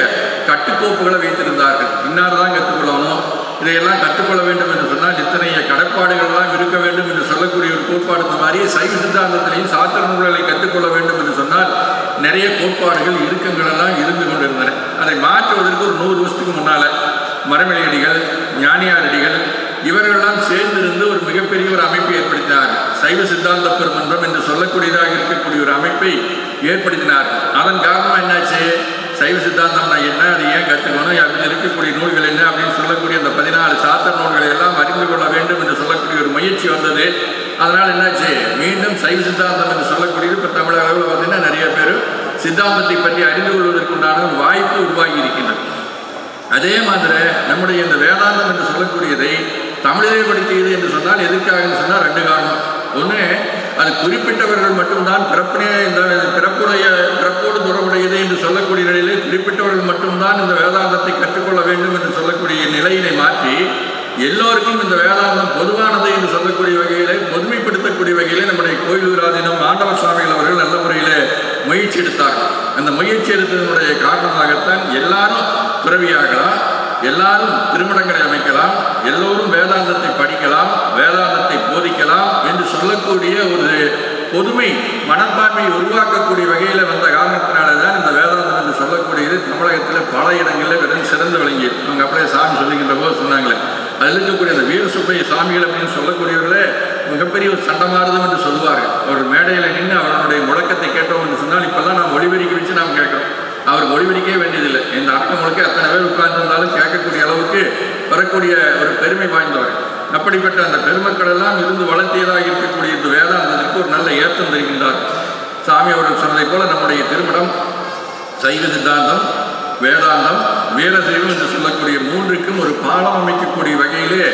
கட்டுக்கோப்புகளை வைத்திருந்தார்கள். இன்னார் தான் கற்றுக்கொள்ளணும்? இதையெல்லாம் கற்றுக்கொள்ள வேண்டும் என்று சொன்னால் இத்தனைய கடப்பாடுகள்லாம் இருக்க வேண்டும் என்று சொல்லக்கூடிய ஒரு கோட்பாடு இந்த மாதிரி சைவ சித்தாந்தத்திலையும் சாத்திர நூல்களை கற்றுக்கொள்ள வேண்டும் என்று சொன்னால் நிறைய கோட்பாடுகள் இறுக்கங்களெல்லாம் இருந்து கொண்டிருந்தன. அதை மாற்றுவதற்கு ஒரு நூறு வருஷத்துக்கு முன்னால் மரமலையடிகள் ஞானியாரடிகள் இவர்களெல்லாம் சேர்ந்திருந்து ஒரு மிகப்பெரிய ஒரு அமைப்பை ஏற்படுத்தினார். சைவ சித்தாந்த பெருமன்றம் என்று சொல்லக்கூடியதாக இருக்கக்கூடிய ஒரு அமைப்பை ஏற்படுத்தினார். அதன் காரணமாக என்னாச்சு? சைவ சித்தாந்தம்னா என்ன? அதை ஏன் கற்றுக்கணும்? அதில் இருக்கக்கூடிய நூல்கள் என்ன அப்படின்னு சொல்லக்கூடிய அந்த பதினாலு சாத்திர நூல்களை எல்லாம் அறிந்து கொள்ள வேண்டும் என்று சொல்லக்கூடிய ஒரு முயற்சி வந்தது. அதனால் என்னாச்சு? மீண்டும் சைவ சித்தாந்தம் என்று சொல்லக்கூடியது இப்போ தமிழக அளவில் பார்த்தீங்கன்னா நிறைய பேர் சித்தாந்தத்தை பற்றி அறிந்து கொள்வதற்குண்டான ஒரு வாய்ப்பு உருவாகி இருக்கின்றது. அதே மாதிரி நம்முடைய இந்த வேதாந்தம் என்று சொல்லக்கூடியதை தமிழிலே படுத்தியது என்று சொன்னால் எதற்காக சொன்னால் ரெண்டு காரணம். ஒன்று அது குறிப்பிட்டவர்கள் மட்டும்தான் பிறப்பினே இந்த பிறப்புடைய பிறப்போடு தொடர்புடையது என்று சொல்லக்கூடிய நிலையிலே குறிப்பிட்டவர்கள் மட்டும்தான் இந்த வேதாந்தத்தை கற்றுக்கொள்ள வேண்டும் என்று சொல்லக்கூடிய நிலையினை மாற்றி எல்லோருக்கும் இந்த வேதாந்தம் பொதுவானது என்று சொல்லக்கூடிய வகையிலே பொதுமைப்படுத்தக்கூடிய வகையிலே நம்முடைய கோயிலூராதீனம் ஆண்டவர் சுவாமிகள் அவர்கள் நல்ல முறையிலே முயற்சி எடுத்தார்கள். அந்த முயற்சி எடுத்ததனுடைய காரணமாகத்தான் எல்லாரும் துறவியாகலாம் எல்லாரும் திருமணங்களை அமைக்கலாம் எல்லோரும் வேதாந்தத்தை படிக்கலாம் வேதாந்தத்தை போதிக்கலாம் என்று சொல்லக்கூடிய ஒரு பொதுமை மனப்பான்மையை உருவாக்கக்கூடிய வகையில் வந்த காரணத்தினால தான் இந்த வேதாந்தம் என்று சொல்லக்கூடியது தமிழகத்தில் பல இடங்களில் வெறும் சிறந்து விளங்கி அவங்க அப்படியே சாமி சொல்லுகின்ற போது சொன்னாங்களே அதில் இருக்கக்கூடிய அந்த வீர சுப்பை சாமிகள் அப்படின்னு சொல்லக்கூடியவர்களே மிகப்பெரிய ஒரு சண்டமாறுதம் என்று சொல்லுவார்கள். ஒரு மேடையில் நின்று அவனுடைய முழக்கத்தை கேட்டோம் என்று சொன்னால் இப்போல்லாம் நாம் ஒளிபெருக்கி வச்சு நாம் கேட்குறோம். அவர் ஒளிபெருக்கவே வேண்டியதில்லை. இந்த அர்த்தம் முழுக்க அத்தனை பேர் உட்கார்ந்திருந்தாலும் கேட்கக்கூடிய அளவுக்கு வரக்கூடிய ஒரு பெருமை வாய்ந்தவர். அப்படிப்பட்ட அந்த பெருமக்கள் எல்லாம் இருந்து வளர்த்தியதாக இருக்கக்கூடிய இந்த வேதாந்தத்திற்கு ஒரு நல்ல ஏற்றம் தருகின்றார். சாமி அவர்கள் சொன்னதைப் போல நம்முடைய திருமணம் சைவ சித்தாந்தம் வேதாந்தம் வீரசைவம் என்று சொல்லக்கூடிய மூன்றுக்கும் ஒரு பாலம் அமைக்கக்கூடிய வகையிலே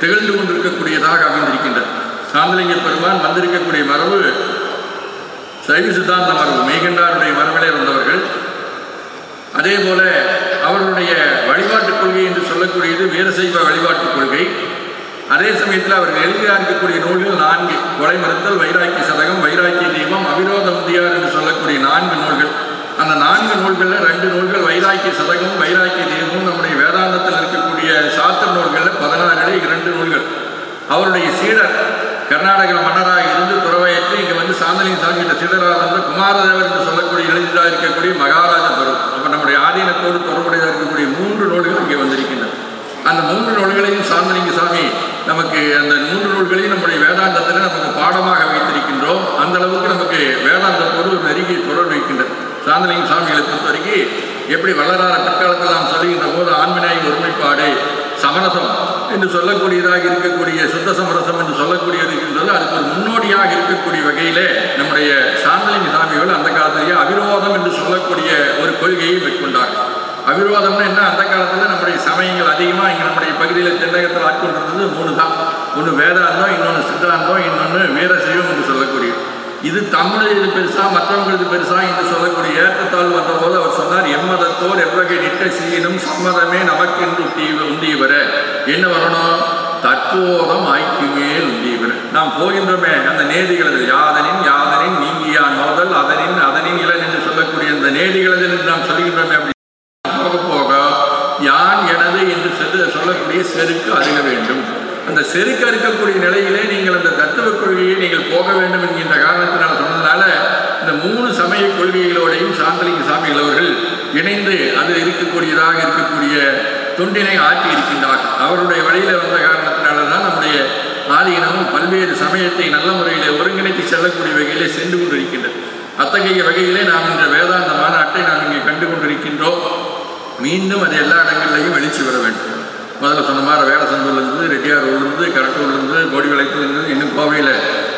திகழ்ந்து கொண்டிருக்கக்கூடியதாக அமைந்திருக்கின்றது. சாந்தலிங்க பெருமான் வந்திருக்கக்கூடிய மரபு சைவ சித்தாந்த மரபு. மெய்கண்டாருடைய மரபிலே வந்தவர்கள் அதே போல அவர்களுடைய வழிபாட்டுக் கொள்கை என்று சொல்லக்கூடியது வீரசைவ வழிபாட்டுக் கொள்கை. அதே சமயத்தில் அவர்கள் எழுதியாக்கக்கூடிய நூல்கள் நான்கு கொலை மறுத்தல் வைராக்கிய சதகம் வைராக்கிய தீபம் அவிரோத உந்தியார் என்று சொல்லக்கூடிய நான்கு நூல்கள். அந்த நான்கு நூல்களில் ரெண்டு நூல்கள் வைராக்கிய சதகம் வைராக்கிய தீபமும் நம்முடைய வேதாந்தத்தில் இருக்கக்கூடிய சாத்திர நூல்களில் பதினாறிலே இரண்டு நூல்கள். அவருடைய சீடர் கர்நாடக மன்னராக இருந்து துறவையற்று இங்கே வந்து சாந்தலின் சாமி சீடராக இருந்த குமாரதேவர் என்று சொல்லக்கூடிய எழுதியதாக இருக்கக்கூடிய மகாராஜ பருவம் அவருடைய ஆதீனத்தோடு தொடர்புடையதாக இருக்கக்கூடிய மூன்று நூல்கள் இங்கே வந்திருக்கின்றன. அந்த மூன்று நூல்களையும் சாந்தலிங்க சாமி நமக்கு அந்த மூன்று நூல்களையும் நம்முடைய வேதாந்தத்தில் நமக்கு பாடமாக வைத்திருக்கின்றோம். அந்த அளவுக்கு நமக்கு வேதாந்தத்தோடு ஒரு நெருங்கிய தொடர்பு வைக்கின்றது சாந்தலிங்க சாமிகளை பொறுத்த வரைக்கும் எப்படி வள்ளலார பிற்காலத்தில் நாம் சொல்லுகின்ற போது ஆண்மநாயக ஒருமைப்பாடு சமரசம் என்று சொல்லக்கூடியதாக இருக்கக்கூடிய சுத்த சமரசம் என்று சொல்லக்கூடியது இருக்கின்றது அதுக்கு ஒரு முன்னோடியாக இருக்கக்கூடிய வகையிலே நம்முடைய சாந்தலிங்க சாமிகள் அந்த காலத்திலேயே அவிரோதம் என்று சொல்லக்கூடிய ஒரு கொள்கையை மேற்கொண்டார் அவிரோதம்னா என்ன? அந்த காலத்தில் நம்முடைய சமயங்கள் அதிகமாக இங்கே நம்முடைய பகுதியில் தென்னகத்தில் ஆட்கொண்டிருந்தது மூணு தான் ஒன்று வேதாந்தம் இன்னொன்று சித்தாந்தம் இன்னொன்று வீரசைவம் என்று சொல்லக்கூடியது. இது தமிழ் இது பெருசா மற்றவங்களுக்கு பெருசா என்று சொல்லக்கூடிய ஏற்றத்தால் வந்தபோது அவர் சொன்னார் எம்மதத்தோர் எவ்வகை நிட்ட செய்யணும் சம்மதமே நமக்கு என்று உண்டி உண்டியவர என்ன வரணும்? தற்போதம் ஐக்கியமேல் உண்டியவர நாம் போகின்றோமே அந்த நேதிகளது யாதனின் யாதனின் நீங்கியான் மோதல் அதனின் அதனின் இளன் என்று சொல்லக்கூடிய அந்த நேதிகளது என்று நாம் சொல்கின்றோமே அப்படி. போக போக யான் எனது என்று சொல்லக்கூடிய செருக்கு அருக வேண்டும் அந்த செருக்கு அறுக்கக்கூடிய நிலையிலே நீங்கள் அந்த தத்துவ கொள்கையை நீங்கள் போக வேண்டும் என்கின்ற காரணத்தினால் சொன்னதுனால இந்த மூணு சமய கொள்கைகளோடையும் சாந்தலிங்க சாமிகள் அவர்கள் இணைந்து அதில் இருக்கக்கூடியதாக இருக்கக்கூடிய தொண்டினை ஆற்றி இருக்கின்றார்கள் அவருடைய வழியில் வந்த காரணத்தினால தான் நம்முடைய ஆதீனமும் பல்வேறு சமயத்தை நல்ல முறையில் ஒருங்கிணைத்து செல்லக்கூடிய வகையிலே சென்று கொண்டிருக்கின்றது. அத்தகைய வகையிலே நாம் இந்த வேதாந்த மாநாட்டை நாம் இங்கே கண்டு கொண்டிருக்கின்றோம். மீண்டும் அது எல்லா இடங்களிலையும் வெளிச்சு வர வேண்டும். முதல்ல சொன்ன மாதிரி வேடசந்தூர்லேருந்து ரெட்டியாரூர்லேருந்து கரட்டூர்லேருந்து கோடிவளைத்துலேருந்து இன்னும் கோவையில்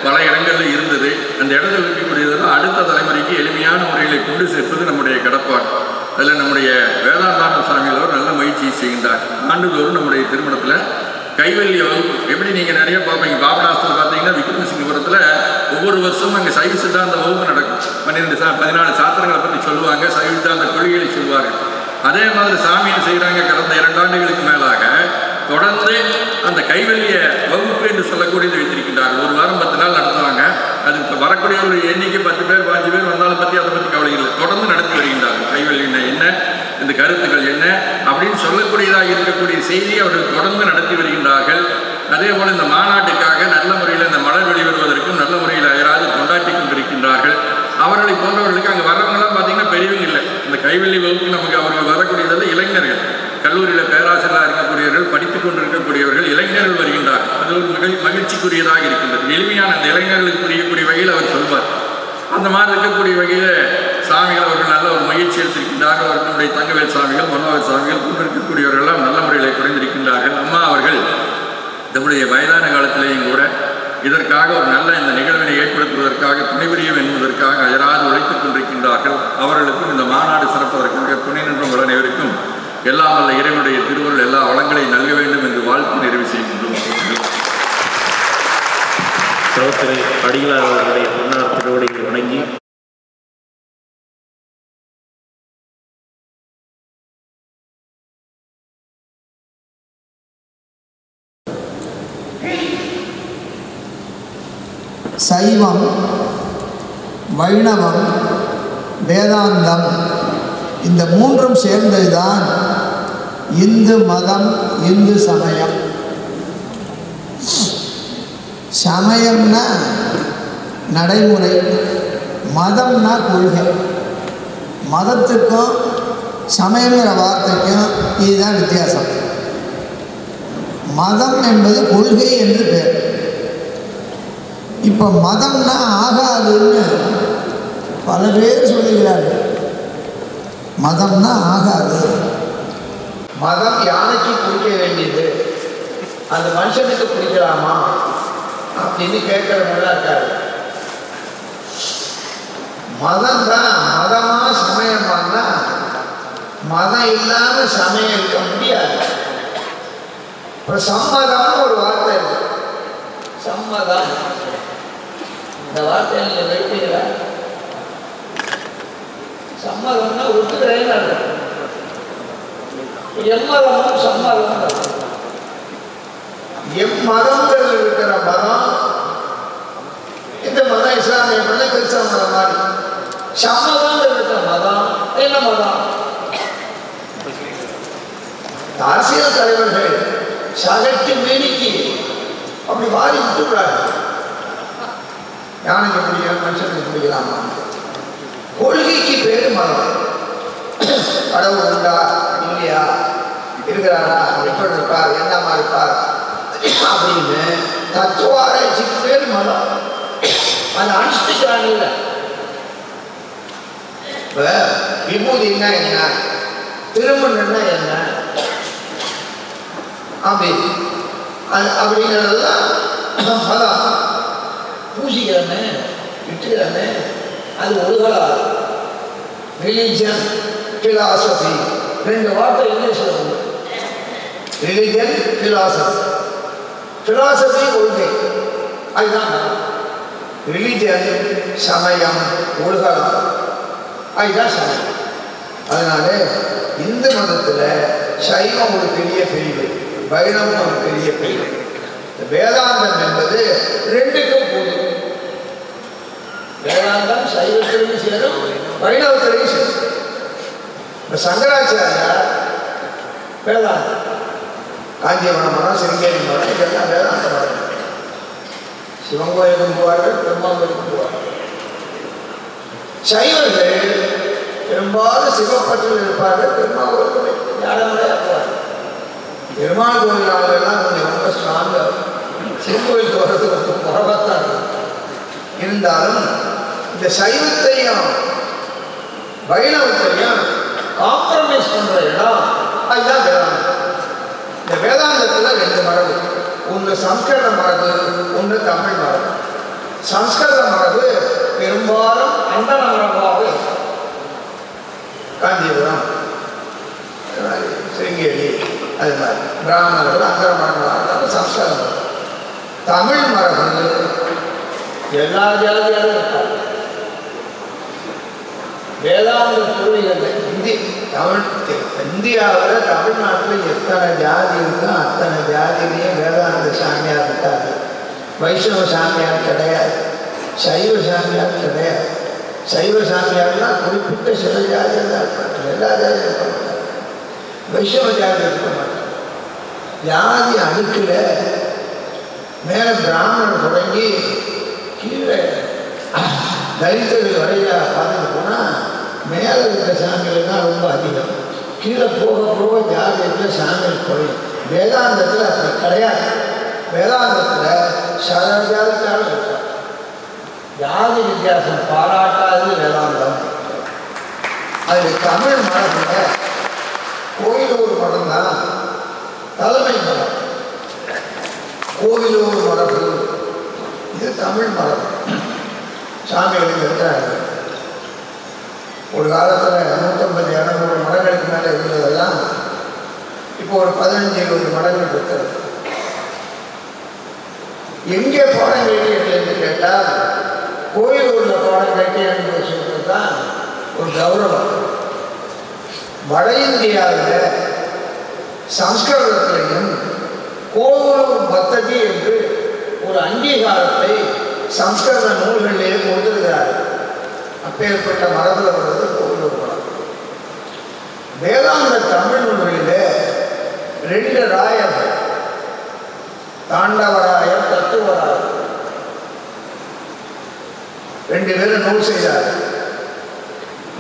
பல இடங்களில் இருந்தது. அந்த இடத்துல இருக்கக்கூடியதெல்லாம் அடுத்த தலைமுறைக்கு எளிமையான முறையில் கொண்டு சேர்ப்பது நம்முடைய கடப்பாடு. அதில் நம்முடைய வேதாந்தான சாமிகளவர் நல்ல முயற்சி செய்கின்றார். ஆண்டுதோறும் நம்முடைய திருமணத்தில் கைவல்லிய வகுப்பு. எப்படி நீங்கள் நிறைய பார்ப்பீங்க? பாபநாசத்தில் பார்த்தீங்கன்னா விக்ரமசிங்கபுரத்தில் ஒவ்வொரு வருஷமும் அங்கே சைவ சித்தாந்த வகுப்பு நடக்கும். பன்னிரெண்டு சா பதினாலு சாத்திரங்களை பற்றி சொல்லுவாங்க. சைவ சித்தாந்த கொள்கைகளை சொல்வார்கள். அதே மாதிரி சாமி செய்கிறாங்க கடந்த இரண்டு ஆண்டுகளுக்கு மேலாக தொடர்ந்து அந்த கைவெளிய வகுப்பு என்று சொல்லக்கூடியது வைத்திருக்கின்றார்கள். ஒரு வாரம் பத்து நாள் நடத்துவாங்க. அது இப்போ வரக்கூடிய ஒரு எண்ணிக்கை பத்து பேர் பாஞ்சு பேர் வந்தாலும் பற்றி அதை பற்றி கவலை இல்லை. தொடர்ந்து நடத்தி வருகின்றார்கள். கைவெளி என்ன இந்த கருத்துக்கள் என்ன அப்படின்னு சொல்லக்கூடியதாக இருக்கக்கூடிய செய்தியை அவர்கள் தொடர்ந்து நடத்தி வருகின்றார்கள். அதே போல் இந்த மாநாட்டுக்காக நல்ல முறையில் இந்த மலர் வெளிவருவதற்கும் நல்ல முறையில் யாராவது கொண்டாட்டி கொண்டிருக்கின்றார்கள். அவர்களை போன்றவர்களுக்கு அங்கே வர்றவங்களாம் பார்த்தீங்கன்னா பெரியவங்க இல்லை. இந்த கைவெளி வகுப்பு நமக்கு அவர்கள் வரக்கூடியதெல்லாம் இளைஞர்கள். கல்லூரியில் பேராசிரியராக இருக்கக்கூடியவர்கள் படித்துக் கொண்டிருக்கக்கூடியவர்கள் இளைஞர்கள் வருகின்றார். அது ஒரு மகிழ் மகிழ்ச்சிக்குரியதாக இருக்கின்றது. எளிமையான அந்த இளைஞர்களுக்கு புரியக்கூடிய வகையில் அவர் சொல்வார். அந்த மாதிரி இருக்கக்கூடிய வகையில் சாமிகள் அவர்கள் நல்ல ஒரு மகிழ்ச்சி எடுத்திருக்கின்றார்கள். அவர்களுடைய தங்கவேல் சாமிகள் மனோகர் சாமிகள் கொண்டிருக்கக்கூடியவர்களெல்லாம் நல்ல முறையில் குறைந்திருக்கின்றார்கள். அம்மா அவர்கள் நம்முடைய வயதான காலத்திலேயும் கூட இதற்காக ஒரு நல்ல இந்த நிகழ்வினை ஏற்படுத்துவதற்காக துணைபுரியும் என்பதற்காக அயராது உழைத்துக் கொண்டிருக்கின்றார்கள். அவர்களுக்கும் இந்த மாநாடு சிறப்பதற்காக துணை நின்றும் உள்ள அனைவருக்கும் எல்லாம் வல்ல இறைவனுடைய திருவருள் எல்லா வளங்களையும் நல்க வேண்டும் என்று வாழ்த்து நிறைவு செய்கின்றோம். அடிகளார் அவர்களுடைய பொன்னார் திருவடிக்கு வணங்கி சைவம் வைணவம் வேதாந்தம் இந்த மூன்றும் சேர்ந்ததுதான் இந்து மதம் இந்து சமயம். சமயம்னா நடைமுறை மதம்னா கொள்கை. மதத்துக்கும் சமயங்கிற வார்த்தைக்கும் இதுதான் வித்தியாசம். மதம் என்பது கொள்கை என்று பேர். இப்போ மதம்னா ஆகாதுன்னு பல பேர் சொல்லுகிறார்கள் மதம்னா ஆகாது. மதம் யானைக்கு பிடிக்க வேண்டியது அந்த மனுஷனுக்கு பிடிக்கலாமா அப்படின்னு கேட்கறவங்களாம் இருக்காரு. மதம் தான் மதமா பண்ணால் மதம் இல்லாமல் சமயம் இருக்க முடியாது. இப்போ சம்மதம்னு ஒரு வார்த்தை இருக்கு. சம்மதம் இந்த வார்த்தையை நீங்கள் வைப்பீங்களா சம்மதம்னா ஒத்துக்கிறேன்னு அர்த்தம். எம்மதமும் சம்மதம். எம்மதங்கள் இருக்கிற மதம் இந்த மதம் இஸ்லாமிய மதம் கிறிஸ்தவ மதம் மாதிரி. சம்மதம் இருக்கிற மதம் என்ன மதம்? அரசியல் தலைவர்கள் சகட்டு மேனிக்கு அப்படி மாறி விட்டுறாங்க யானைக்கு பிடிக்கலாம் மனுஷனுக்கு பிடிக்கலாமா கொள்கைக்கு பேரு மரம் கடவுள் உண்டா இல்லையா? இருக்கிறாரா எப்படி இருப்பார்? என்னமா இருப்பார்? அப்படின்னு தத்துவ ஆராய்ச்சிக்கு பேர் மதம் அதை அனுஷ்டிக்கிறாங்கல்ல. இப்ப விபூதினா என்ன? திருமணம்னா என்ன? அப்படி அது அப்படிங்கிறதெல்லாம் மதம் பூசிக்கிறன்னு விட்டுக்கிறன்னு அது ஒழுகலா ரிலீஜன் ஃபிலாசபி ரெண்டு வார்த்தை இங்கிலீஷில் உண்டு ரிலீஜன் ஃபிலாசபி ஃபிலாசபி கொள்கை அதுதான் ரிலீஜன் சமயம் உலகம் அதுதான் சமயம். அதனால இந்து மதத்தில் சைவம் ஒரு பெரிய பிரிவு. வைணவம் ஒரு பெரிய பெயர். இந்த வேதாந்தம் என்பது ரெண்டுக்கும் போதும். வேதாந்தம் சைவத்திலையும் சேரும் வைணவத்திலையும் சேரும். இந்த சங்கராச்சாரியார் வேதாந்தம். காஞ்சிபுரம் மரம் சிறுங்கேரி மரம் இதெல்லாம் வேதாந்த மரம் சிவன் கோயிலுக்கும் போவார்கள் பெருமாள் கோயிலுக்கும் போவார்கள். சைவர்கள் பெரும்பாலும் சிவப்பற்றில் இருப்பார்கள் பெருமாள் கோயிலுக்கு ஞானமுறையாக போவார்கள். பெருமாள் கோயில் கொஞ்சம் ரொம்ப ஸ்ட்ராங்காக சிவன் போகிறது கொஞ்சம் குறவாத்தான் இருந்தாலும் இந்த சைவத்தையும் வைணவத்தையும் காம்ப்ரமைஸ் பண்ற இடம் அதுதான் வேதாந்தம். இந்த வேதாந்தத்தில் ரெண்டு மரபு. ஒன்று சம்ஸ்கிருத மரபு ஒன்று தமிழ் மரபு. சம்ஸ்கிருத மரபு பெரும்பாலும் அந்த மரபாக இருக்கும். காஞ்சிபுரம் அது மாதிரி பிராமணர்கள் அந்தன மரபு சம்ஸ்கிருத தமிழ் மரபு எல்லா ஜாதியாலும் இருப்பாங்க வேதாந்த பூர்வீகங்கள் இந்தி தமிழ் இந்தியாவில் தமிழ்நாட்டில் எத்தனை ஜாதி இருக்கோ அத்தனை ஜாதியிலையும் வேதாந்த சாமியார் இருக்காது வைஷ்ணவ சாமியார் கிடையாது. சைவ சாமியார் கிடையாது சைவ சாமியார்லாம் குறிப்பிட்ட சில ஜாதியாக தான் இருப்பாங்க. எல்லா ஜாதியும் இருக்க மாட்டாங்க ஜாதி இருக்க மாட்டாங்க ஜாதி அடுக்கில் மேலே பிராமணன் தொடங்கி கீழே தலித்தர்கள் வரைய பார்த்துட்டு போனால் மேலே இருக்கிற சாமிகள் தான் ரொம்ப அதிகம். கீழே போக போக ஜாதியத்தில் சாமிகள் குறையும். வேதாந்தத்தில் அப்படி கிடையாது. வேதாந்தத்தில் சகல ஜாதிக்காரர் இருக்கார் ஜாதி வித்தியாசம் பாராட்டாது வேதாந்தம். அது தமிழ் மரத்தில் கோயிலூர் மடம் தான். தலைமை மரம் கோவிலூர் மரபு இது தமிழ் மரபு சாமிகளுக்கு இருக்கிறாங்க ஒரு காலத்தில் நூற்றம்பது இரநூறு மடங்களுக்கு மேலே இருந்ததெல்லாம் இப்போ ஒரு பதினஞ்சு இருபது மடங்கள் இருக்கிறது. எங்கே பாடம் கேட்டீர்கள் என்று கேட்டால் கோயிலூரில் பாடம் கேட்டேன் என்று சொல்வது தான் ஒரு கௌரவம். வட இந்தியாவில் சம்ஸ்கிருதத்திலையும் கோவலூர் பத்ததி என்று ஒரு அங்கீகாரத்தை சம்ஸ்கிருத நூல்களிலே கொடுத்திருக்கிறார் அப்பேற்பட்ட மரபில் வருவது கோவிலூர் மரம் வேதாந்த தமிழ் நூல்களிலே ரெண்டு ராயர்கள் தாண்டவராயர் தத்துவராயர் ரெண்டு பேரும் நூல் செய்தார்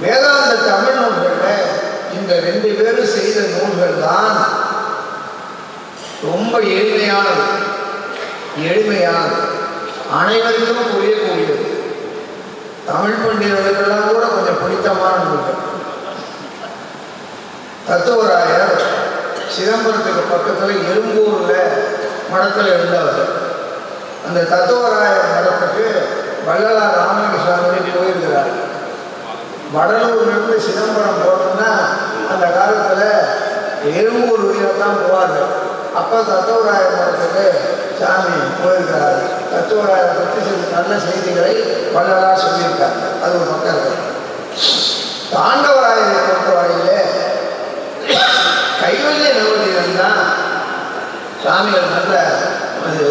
வேதாந்த தமிழ் நூல்களில் இந்த ரெண்டு பேரும் செய்த நூல்கள் தான் ரொம்ப எளிமையானது எளிமையானது அனைவருக்கும் புரியக்கூடியது. தமிழ் பண்டிதர்களுக்கெல்லாம் கூட கொஞ்சம் பிடித்தமான நூல்கள். தத்துவராயர் சிதம்பரத்துக்கு பக்கத்தில் எறும்பூரில் மடத்தில் இருந்தவர். அந்த தத்துவராயர் மடத்துக்கு வள்ளலார் ராமலிங்க சுவாமி போயிருக்கிறார். வடலூர்லேருந்து சிதம்பரம் போகணும்னா அந்த காலத்தில் எறும்பூர் வழியாக தான் போவார்கள் அப்போ தத்துவராய மரத்துக்கு சாமி போயிருக்கிறார். தத்தவராய பற்றி சில நல்ல செய்திகளை வள்ளலாக சொல்லியிருக்கார். அது ஒரு பக்கம் இருக்கு. தாண்டவராயரை பொறுத்தவரையிலே கைவல்ய நவதியிடம் தான் சாமிகள் நல்ல அது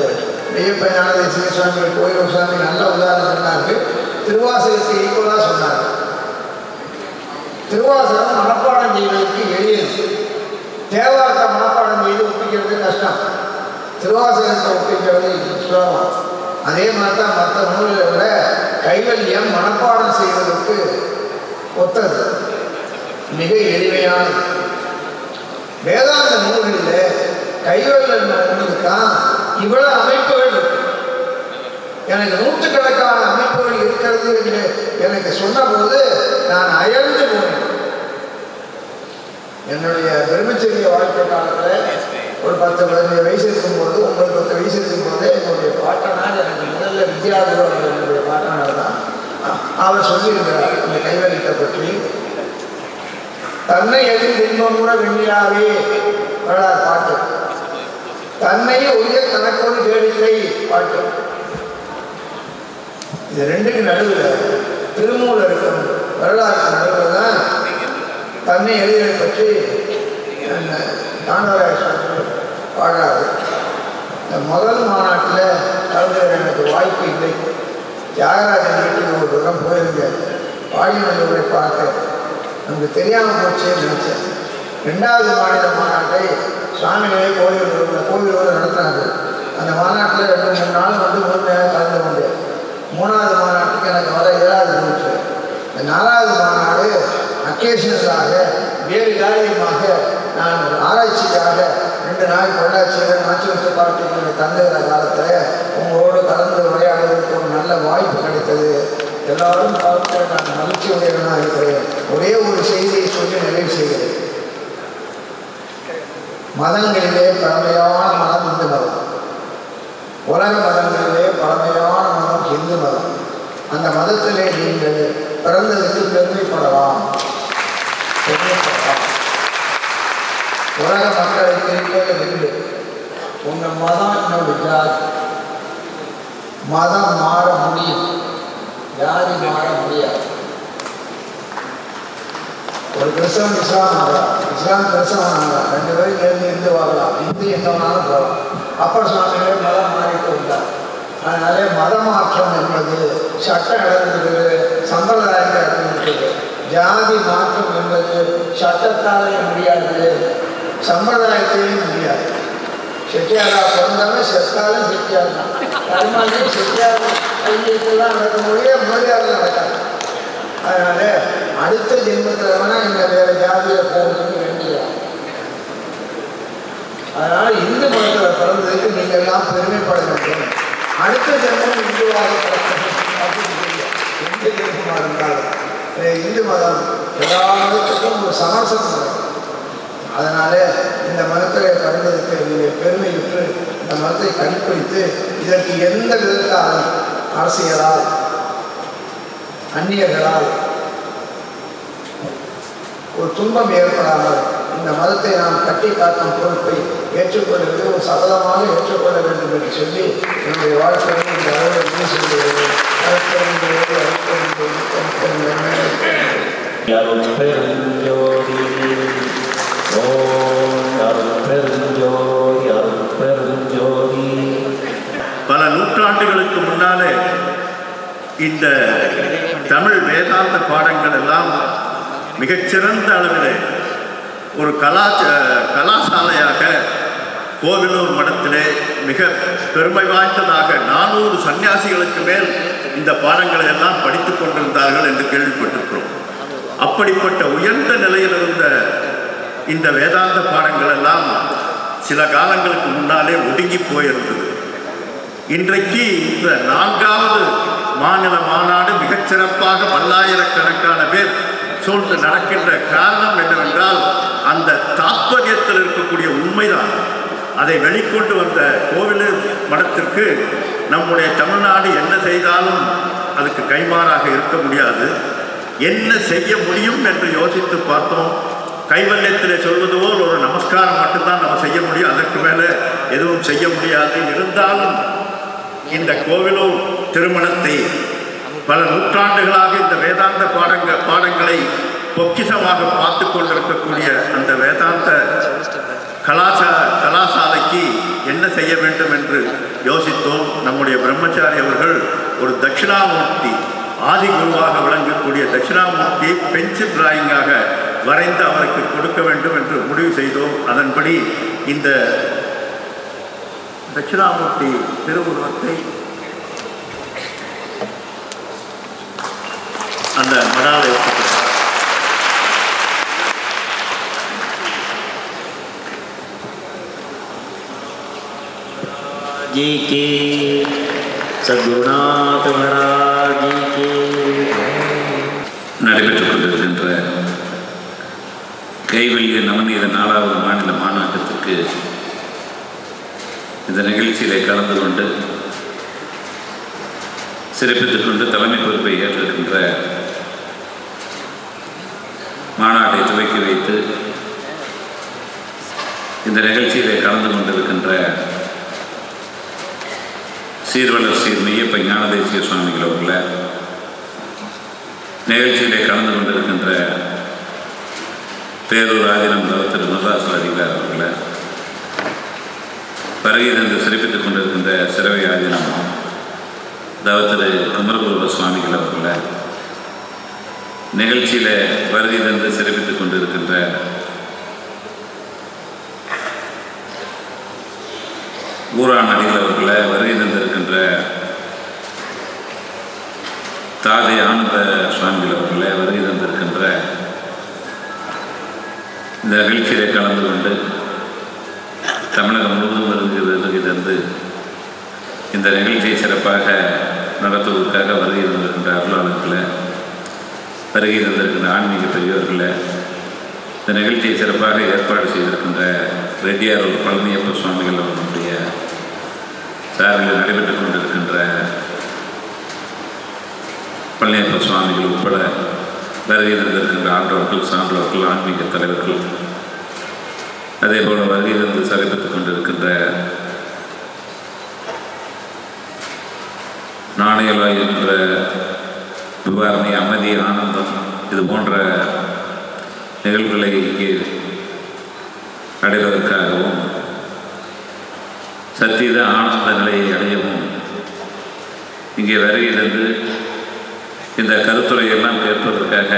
ஐயப்ப ஞானதேசிக கோயில் சுவாமி நல்ல உதாரணம் சொன்னார்கள் திருவாசகத்துக்கு ஈக்குவலாக சொன்னார்கள் திருவாசகம் மனப்பாடம் செய்வதற்கு எளியது. தேவாரத்தை மனப்பாடம் செய்து ஒப்பிக்கிறது கஷ்டம். திருவாசகத்தை ஒப்பிக்கிறது சுலபம் அதே மாதிரி தான் மற்ற நூல்களை விட கைவல்யம் மனப்பாடம் செய்வதற்கு ஒத்தது. மிக எளிமையானது. வேதாந்த நூல்களில் கைவல்யம் நூலுக்கு தான் இவ்வளவு அமைப்புகள் இருக்கு. எனக்கு நூற்றுக்கணக்கான அமைப்புகள் இருக்கிறது என்று எனக்கு சொன்னபோது நான் அயர்ந்து போனேன். என்னுடைய பிரம்மச்சரிய வாழ்க்கை காலத்தில் ஒரு பத்து பதினஞ்சு வயசு இருக்கும்போது ஒன்பது பத்து வயசு இருக்கும்போது என்னுடைய பாட்டனார் எனக்கு முதல்ல வித்யாகுரு அவர் என்னுடைய பாட்டனார் தான். அவர் சொல்லியிருக்கிறார் இந்த கைவலித்தை பற்றி தன்னை எதிர் இன்பமுற வெண்ணிலாவே வரலாறு பாட்டு. தன்னை ஒழிய தனக்கொரு கேடில்லை பாட்டு. இது ரெண்டுக்கு நடுவில். திருமூலருக்கும் வரலாற்று நடுவில் தான் தன்னை எழுதியதை பற்றி தாண்டவராஜ் பாடுறாரு. இந்த முதல் மாநாட்டில் கலந்துகிற எனக்கு வாய்ப்பு இல்லை. தியாகராஜன் வீட்டில் ஒரு தூரம் போயிருந்தேன் பாடினவர்களை பார்த்தேன் நமக்கு தெரியாமல் போச்சே நினச்சேன். ரெண்டாவது மாநில மாநாட்டை சுவாமிகளே கோவில் கோவிலோடு நடத்தினாங்க அந்த மாநாட்டில் ரெண்டு மூணு நாள் வந்து முழுமையாக கலந்து கொண்டேன். மூணாவது மாநாட்டுக்கு எனக்கு வர ஏழாவது போச்சு இந்த நாலாவது மாநாடு அக்கேஷனலாக வேறு காரியமாக நான் ஆராய்ச்சிக்காக ரெண்டு நாள் பொள்ளாச்சியில் நாச்சுவல் பார்ட்டிக்கு தந்துகிற காலத்தில் உங்களோடு கலந்து உரையாடுவதற்கு ஒரு நல்ல வாய்ப்பு கிடைத்தது. எல்லாரும் பார்த்து நான் மகிழ்ச்சி உடையவனாக இருக்கிறேன். ஒரே ஒரு செய்தியை சொல்லி நிறைவு செய்கிறேன். மதங்களிலே பழமையான மதம் இந்து மதம் உலக மதங்களிலே இந்து மதம் அந்த மதத்திலே நீங்கள் பிறந்ததற்கு பெருமைப்படலாம். பெருமைப்படலாம். உலக மக்களை பிரிப்பது ரெண்டு உங்க மதம் என்னோட ஜாதி. மதம் மாற முடியும். ஜாதி மாற முடியாது. ஒரு கிறிஸ்தவன் இஸ்லாம் ஆகலாம் இஸ்லாம் கிறிஸ்தவன் ஆகலாம் ரெண்டு பேரும் இருந்து இந்து வாங்கலாம். இந்து எங்க வேணாலும் போகலாம். அப்பர் சுவாமிகள் மதம் மாறிட்டு இருந்தார் அதனாலே மதமாற்றம் என்பது சட்டம் இழந்திருக்குது சம்பிரதாயங்கள் இழந்திருக்குது ஜாதி மாற்றம் என்பது சட்டத்தாலே முடியாது சம்பிரதாயத்திலையும் முடியாது. செட்டியாரா பிறந்தாலும் செத்தாலும் செட்டியார் தான். கர்மாலையும் செட்டியார் ஐயத்தெல்லாம் நடக்க முடியும் நடக்காது. அதனால அடுத்த ஜென்மத்தில் வேணால் இந்த வேற ஜாதியை போகணும்னு வேண்டியது அதனால இந்து மதத்தில் பிறந்ததுக்கு நீங்கள் எல்லாம் பெருமைப்பட வேண்டும். அடுத்த ஜென்மம் இந்துவாக எந்த ஜென்மமாக இருந்தாலும் இந்து மதம் எல்லா மதத்துக்கும் ஒரு சமரசம் அதனாலே இந்த மதத்தில் பிறந்ததுக்கு நீங்கள் பெருமையுற்று இந்த மதத்தை கண்டுபிடித்து இதற்கு எந்த விதத்தால் அரசியலால் அந்நியர்களால் ஒரு துன்பம் ஏற்படாமல் இந்த மதத்தை நாம் கட்டி காக்கும் பொறுப்பை ஏற்றுக்கொள்வது ஒரு சபதமாக ஏற்றுக்கொள்ள வேண்டும் என்று சொல்லி என்னுடைய வாழ்க்கையை இந்த அளவில் என்ன சொல்லுகிறேன் பல நூற்றாண்டுகளுக்கு முன்னாலே இந்த தமிழ் வேதாந்த பாடங்கள் எல்லாம் மிகச்சிறந்த அளவில் ஒரு கலாச்ச கலாசாலையாக கோவிலூர் மடத்திலே மிக பெருமை வாய்ந்ததாக நானூறு சன்னியாசிகளுக்கு மேல் இந்த பாடங்களை எல்லாம் படித்துக் கொண்டிருந்தார்கள் என்று கேள்விப்பட்டிருக்கிறோம். அப்படிப்பட்ட உயர்ந்த நிலையில் இருந்த இந்த வேதாந்த பாடங்கள் எல்லாம் சில காலங்களுக்கு முன்னாலே ஒடுங்கி போயிருந்தது. இன்றைக்கு இந்த நான்காவது மாநில மாநாடு மிகச்சிறப்பாக பல்லாயிரக்கணக்கான பேர் சூழ்ந்து நடக்கின்ற காரணம் என்னவென்றால் அந்த தாத்பரியத்தில் இருக்கக்கூடிய உண்மைதான். அதை வெளிக்கொண்டு வந்த கோவில் மடத்திற்கு நம்முடைய தமிழ்நாடு என்ன செய்தாலும் அதுக்கு கைமாறாக இருக்க முடியாது. என்ன செய்ய முடியும் என்று யோசித்து பார்த்தோம். கைவல்யத்தில் சொல்வது போல் ஒரு நமஸ்காரம் மட்டும்தான் நம்ம செய்ய முடியும். அதற்கு மேலே எதுவும் செய்ய முடியாது. இருந்தாலும் இந்த கோவிலூர் திருமணத்தை பல நூற்றாண்டுகளாக இந்த வேதாந்த பாடங்க பாடங்களை பொக்கிஷமாக பார்த்து கொண்டிருக்கக்கூடிய அந்த வேதாந்த கலாச்சார கலாசாலைக்கு என்ன செய்ய வேண்டும் என்று யோசித்தோம். நம்முடைய பிரம்மச்சாரி அவர்கள் ஒரு தட்சிணாமூர்த்தி ஆதி குருவாக விளங்கக்கூடிய தட்சிணாமூர்த்தி பென்சில் டிராயிங்காக வரைந்து அவருக்கு கொடுக்க வேண்டும் என்று முடிவு செய்தோம். அதன்படி இந்த தட்சிணாமூர்த்தி திருவுருவத்தை அந்த की की। சத்குருநாத் மகாராஜிக்கு நடைபெற்றுக் கொண்டிருக்கின்ற கைவல்ய நவநீத நாலாவது மாநில மாநாட்டத்திற்கு இந்த நிகழ்ச்சியில் கலந்து கொண்டு சிறப்பித்துக் கொண்டு தலைமை பொறுப்பை ஏற்றிருக்கின்ற மாநாட்டை துவக்கி வைத்து இந்த நிகழ்ச்சியில் கலந்து கொண்டிருக்கின்ற சீர்வளர் சீர் ஞான தேசிய சுவாமிகள் அவர்கள நிகழ்ச்சியிலே கலந்து கொண்டிருக்கின்ற பேரூர் ஆதினம் திரு அதிகார் அவர்கள வருகை தந்து சிறப்பித்துக் கொண்டிருக்கின்ற சிறவை ஆதினம் தவத்திரு குமரகுருப சுவாமிகள் அவர்கள நிகழ்ச்சியில் வருகை தந்து சிறப்பித்துக் கொண்டிருக்கின்ற ஊரான் அடிகள் அவர்களை வருகை தந்திருக்கின்ற தாதை ஆனந்த சுவாமிகள் அவர்களை வருகை தந்திருக்கின்ற இந்த நிகழ்ச்சியிலே கலந்து கொண்டு தமிழகம் முழுவதும் வருகை வருகை தந்து இந்த நிகழ்ச்சியை சிறப்பாக நடத்துவதற்காக வருகை தந்திருக்கின்ற அருளாளர்களை வருகை தந்திருக்கின்ற ஆன்மீக பெரியவர்களை இந்த நிகழ்ச்சியை சிறப்பாக ஏற்பாடு செய்திருக்கின்ற ரெட்டியார் பழனியப்ப சுவாமிகள் அவர்களுடைய சார்பில் நடைபெற்றுக் கொண்டிருக்கின்ற பழனியப்ப சுவாமிகள் உட்பட வருகை தந்திருக்கின்ற ஆண்டவர்கள் சான்றவர்கள் ஆன்மீக தலைவர்கள் அதே போல வருகை தந்து சிறப்பித்துக் கொண்டிருக்கின்ற நாணயலாய் என்ற விவாரணி அமைதி ஆனந்தம் இது போன்ற நிகழ்வுகளை இங்கே அடைவதற்காகவும் சத்தியத ஆனந்த நிலையை அடையவும். இங்கே வருகை இந்த கருத்துரை எல்லாம் கேட்பதற்காக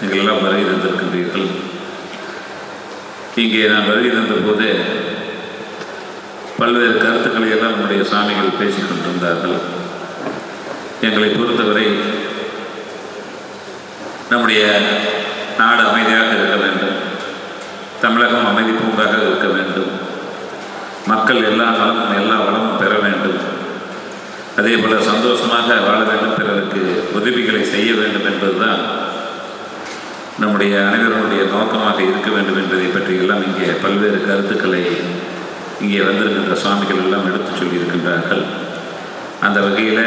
நீங்கள் எல்லாம் வருகை தந்திருக்கின்றீர்கள்? இங்கே நான் வருகை தந்தபோது பல்வேறு கருத்துக்களை எல்லாம் நம்முடைய சாமிகள் பேசிக் கொண்டிருந்தார்கள். எங்களை பொறுத்தவரை நம்முடைய நாடு அமைதியாக இருக்க வேண்டும். தமிழகம் அமைதி பூங்காக இருக்க வேண்டும். மக்கள் எல்லா நலமும் எல்லா வளமும் பெற வேண்டும். அதே போல் சந்தோஷமாக வாழ வேண்டும் பிறருக்கு உதவிகளை செய்ய வேண்டும் என்பதுதான் நம்முடைய அனைவருடைய நோக்கமாக இருக்க வேண்டும் என்பதை பற்றி எல்லாம் இங்கே பல்வேறு கருத்துக்களை இங்கே வந்திருக்கின்ற சுவாமிகள் எல்லாம் எடுத்து சொல்லியிருக்கின்றார்கள். அந்த வகையில்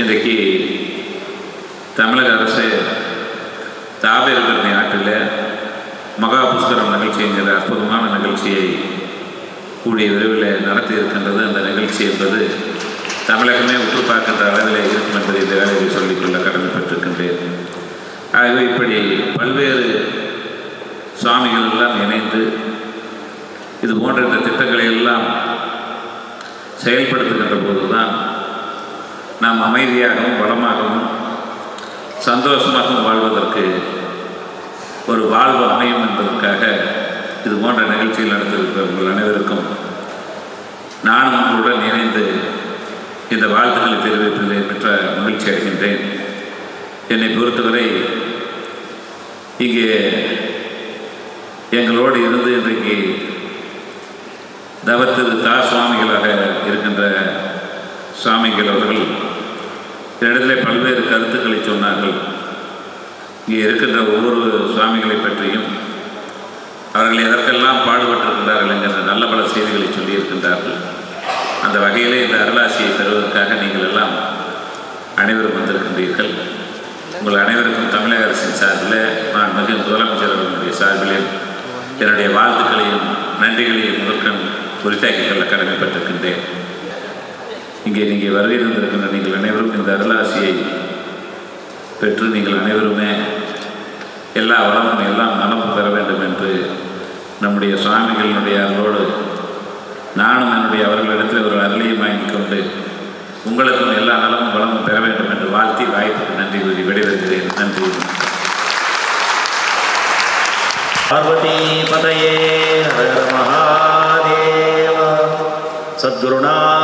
இன்றைக்கு தமிழக அரசு தாபேர்கரணி ஆற்றில் மகா புஸ்கரம் நிகழ்ச்சி என்கிற அற்புதமான நிகழ்ச்சியை கூடிய விரைவில் நடத்தி இருக்கின்றது அந்த நிகழ்ச்சி என்பது தமிழகமே உற்று பார்க்கின்ற அளவில் இருக்கும் என்பதை இந்த வேலையில் சொல்லிக்கொள்ள கடமைப்பட்டிருக்கின்றேன். ஆகவே இப்படி பல்வேறு சுவாமிகள் எல்லாம் இணைந்து இது போன்ற இந்த திட்டங்களை எல்லாம் செயல்படுத்துகின்ற போதுதான் நாம் அமைதியாகவும் வளமாகவும் சந்தோஷமாகவும் வாழ்வதற்கு ஒரு வாழ்வு அமையும் என்பதற்காக இது போன்ற நிகழ்ச்சியில் நடத்திருக்கிற உங்கள் அனைவருக்கும் நானும் உங்களுடன் இணைந்து இந்த வாழ்த்துக்களை தெரிவிப்பதில் பெற்ற மகிழ்ச்சி அடைகின்றேன். என்னை பொறுத்தவரை இங்கே எங்களோடு இருந்து இன்றைக்கு தவத்திரு தா சுவாமிகளாக இருக்கின்ற சுவாமிகள் அவர்கள் இடத்திலே பல்வேறு கருத்துக்களை சொன்னார்கள். இங்கே இருக்கின்ற ஒவ்வொரு சுவாமிகளை பற்றியும் அவர்கள் எதற்கெல்லாம் பாடுபட்டிருக்கின்றார்கள் என்கிற நல்ல பல செய்திகளை சொல்லியிருக்கின்றார்கள். அந்த வகையிலே இந்த அருளாசியை தருவதற்காக நீங்கள் எல்லாம் அனைவரும் வந்திருக்கின்றீர்கள். உங்கள் அனைவருக்கும் தமிழக அரசின் சார்பில் நான் மிக முதலமைச்சர் அவர்களுடைய சார்பிலே என்னுடைய வாழ்த்துக்களையும் நன்றிகளையும் முதற்கண் உரித்தாக்கிக் கொள்ள கடமைப்பட்டிருக்கின்றேன். இங்கே நீங்கள் வருகை தந்திருக்கின்ற நீங்கள் அனைவரும் இந்த அருளாசியை பெற்று நீங்கள் அனைவருமே எல்லா வளமும் எல்லாம் நலமும் பெற வேண்டும் என்று நம்முடைய சுவாமிகளினுடைய அருளோடு நானும் என்னுடைய அவர்களிடத்தில் ஒரு அருளையும் வாங்கிக் கொண்டு உங்களுக்கும் எல்லா நலமும் வளமும் பெற வேண்டும் என்று வாழ்த்தி வாய்ப்புக்கு நன்றி கூறி விடைபெறுகிறேன். நன்றி. பார்வதி பதையே மகாதேவ சத்குருநாத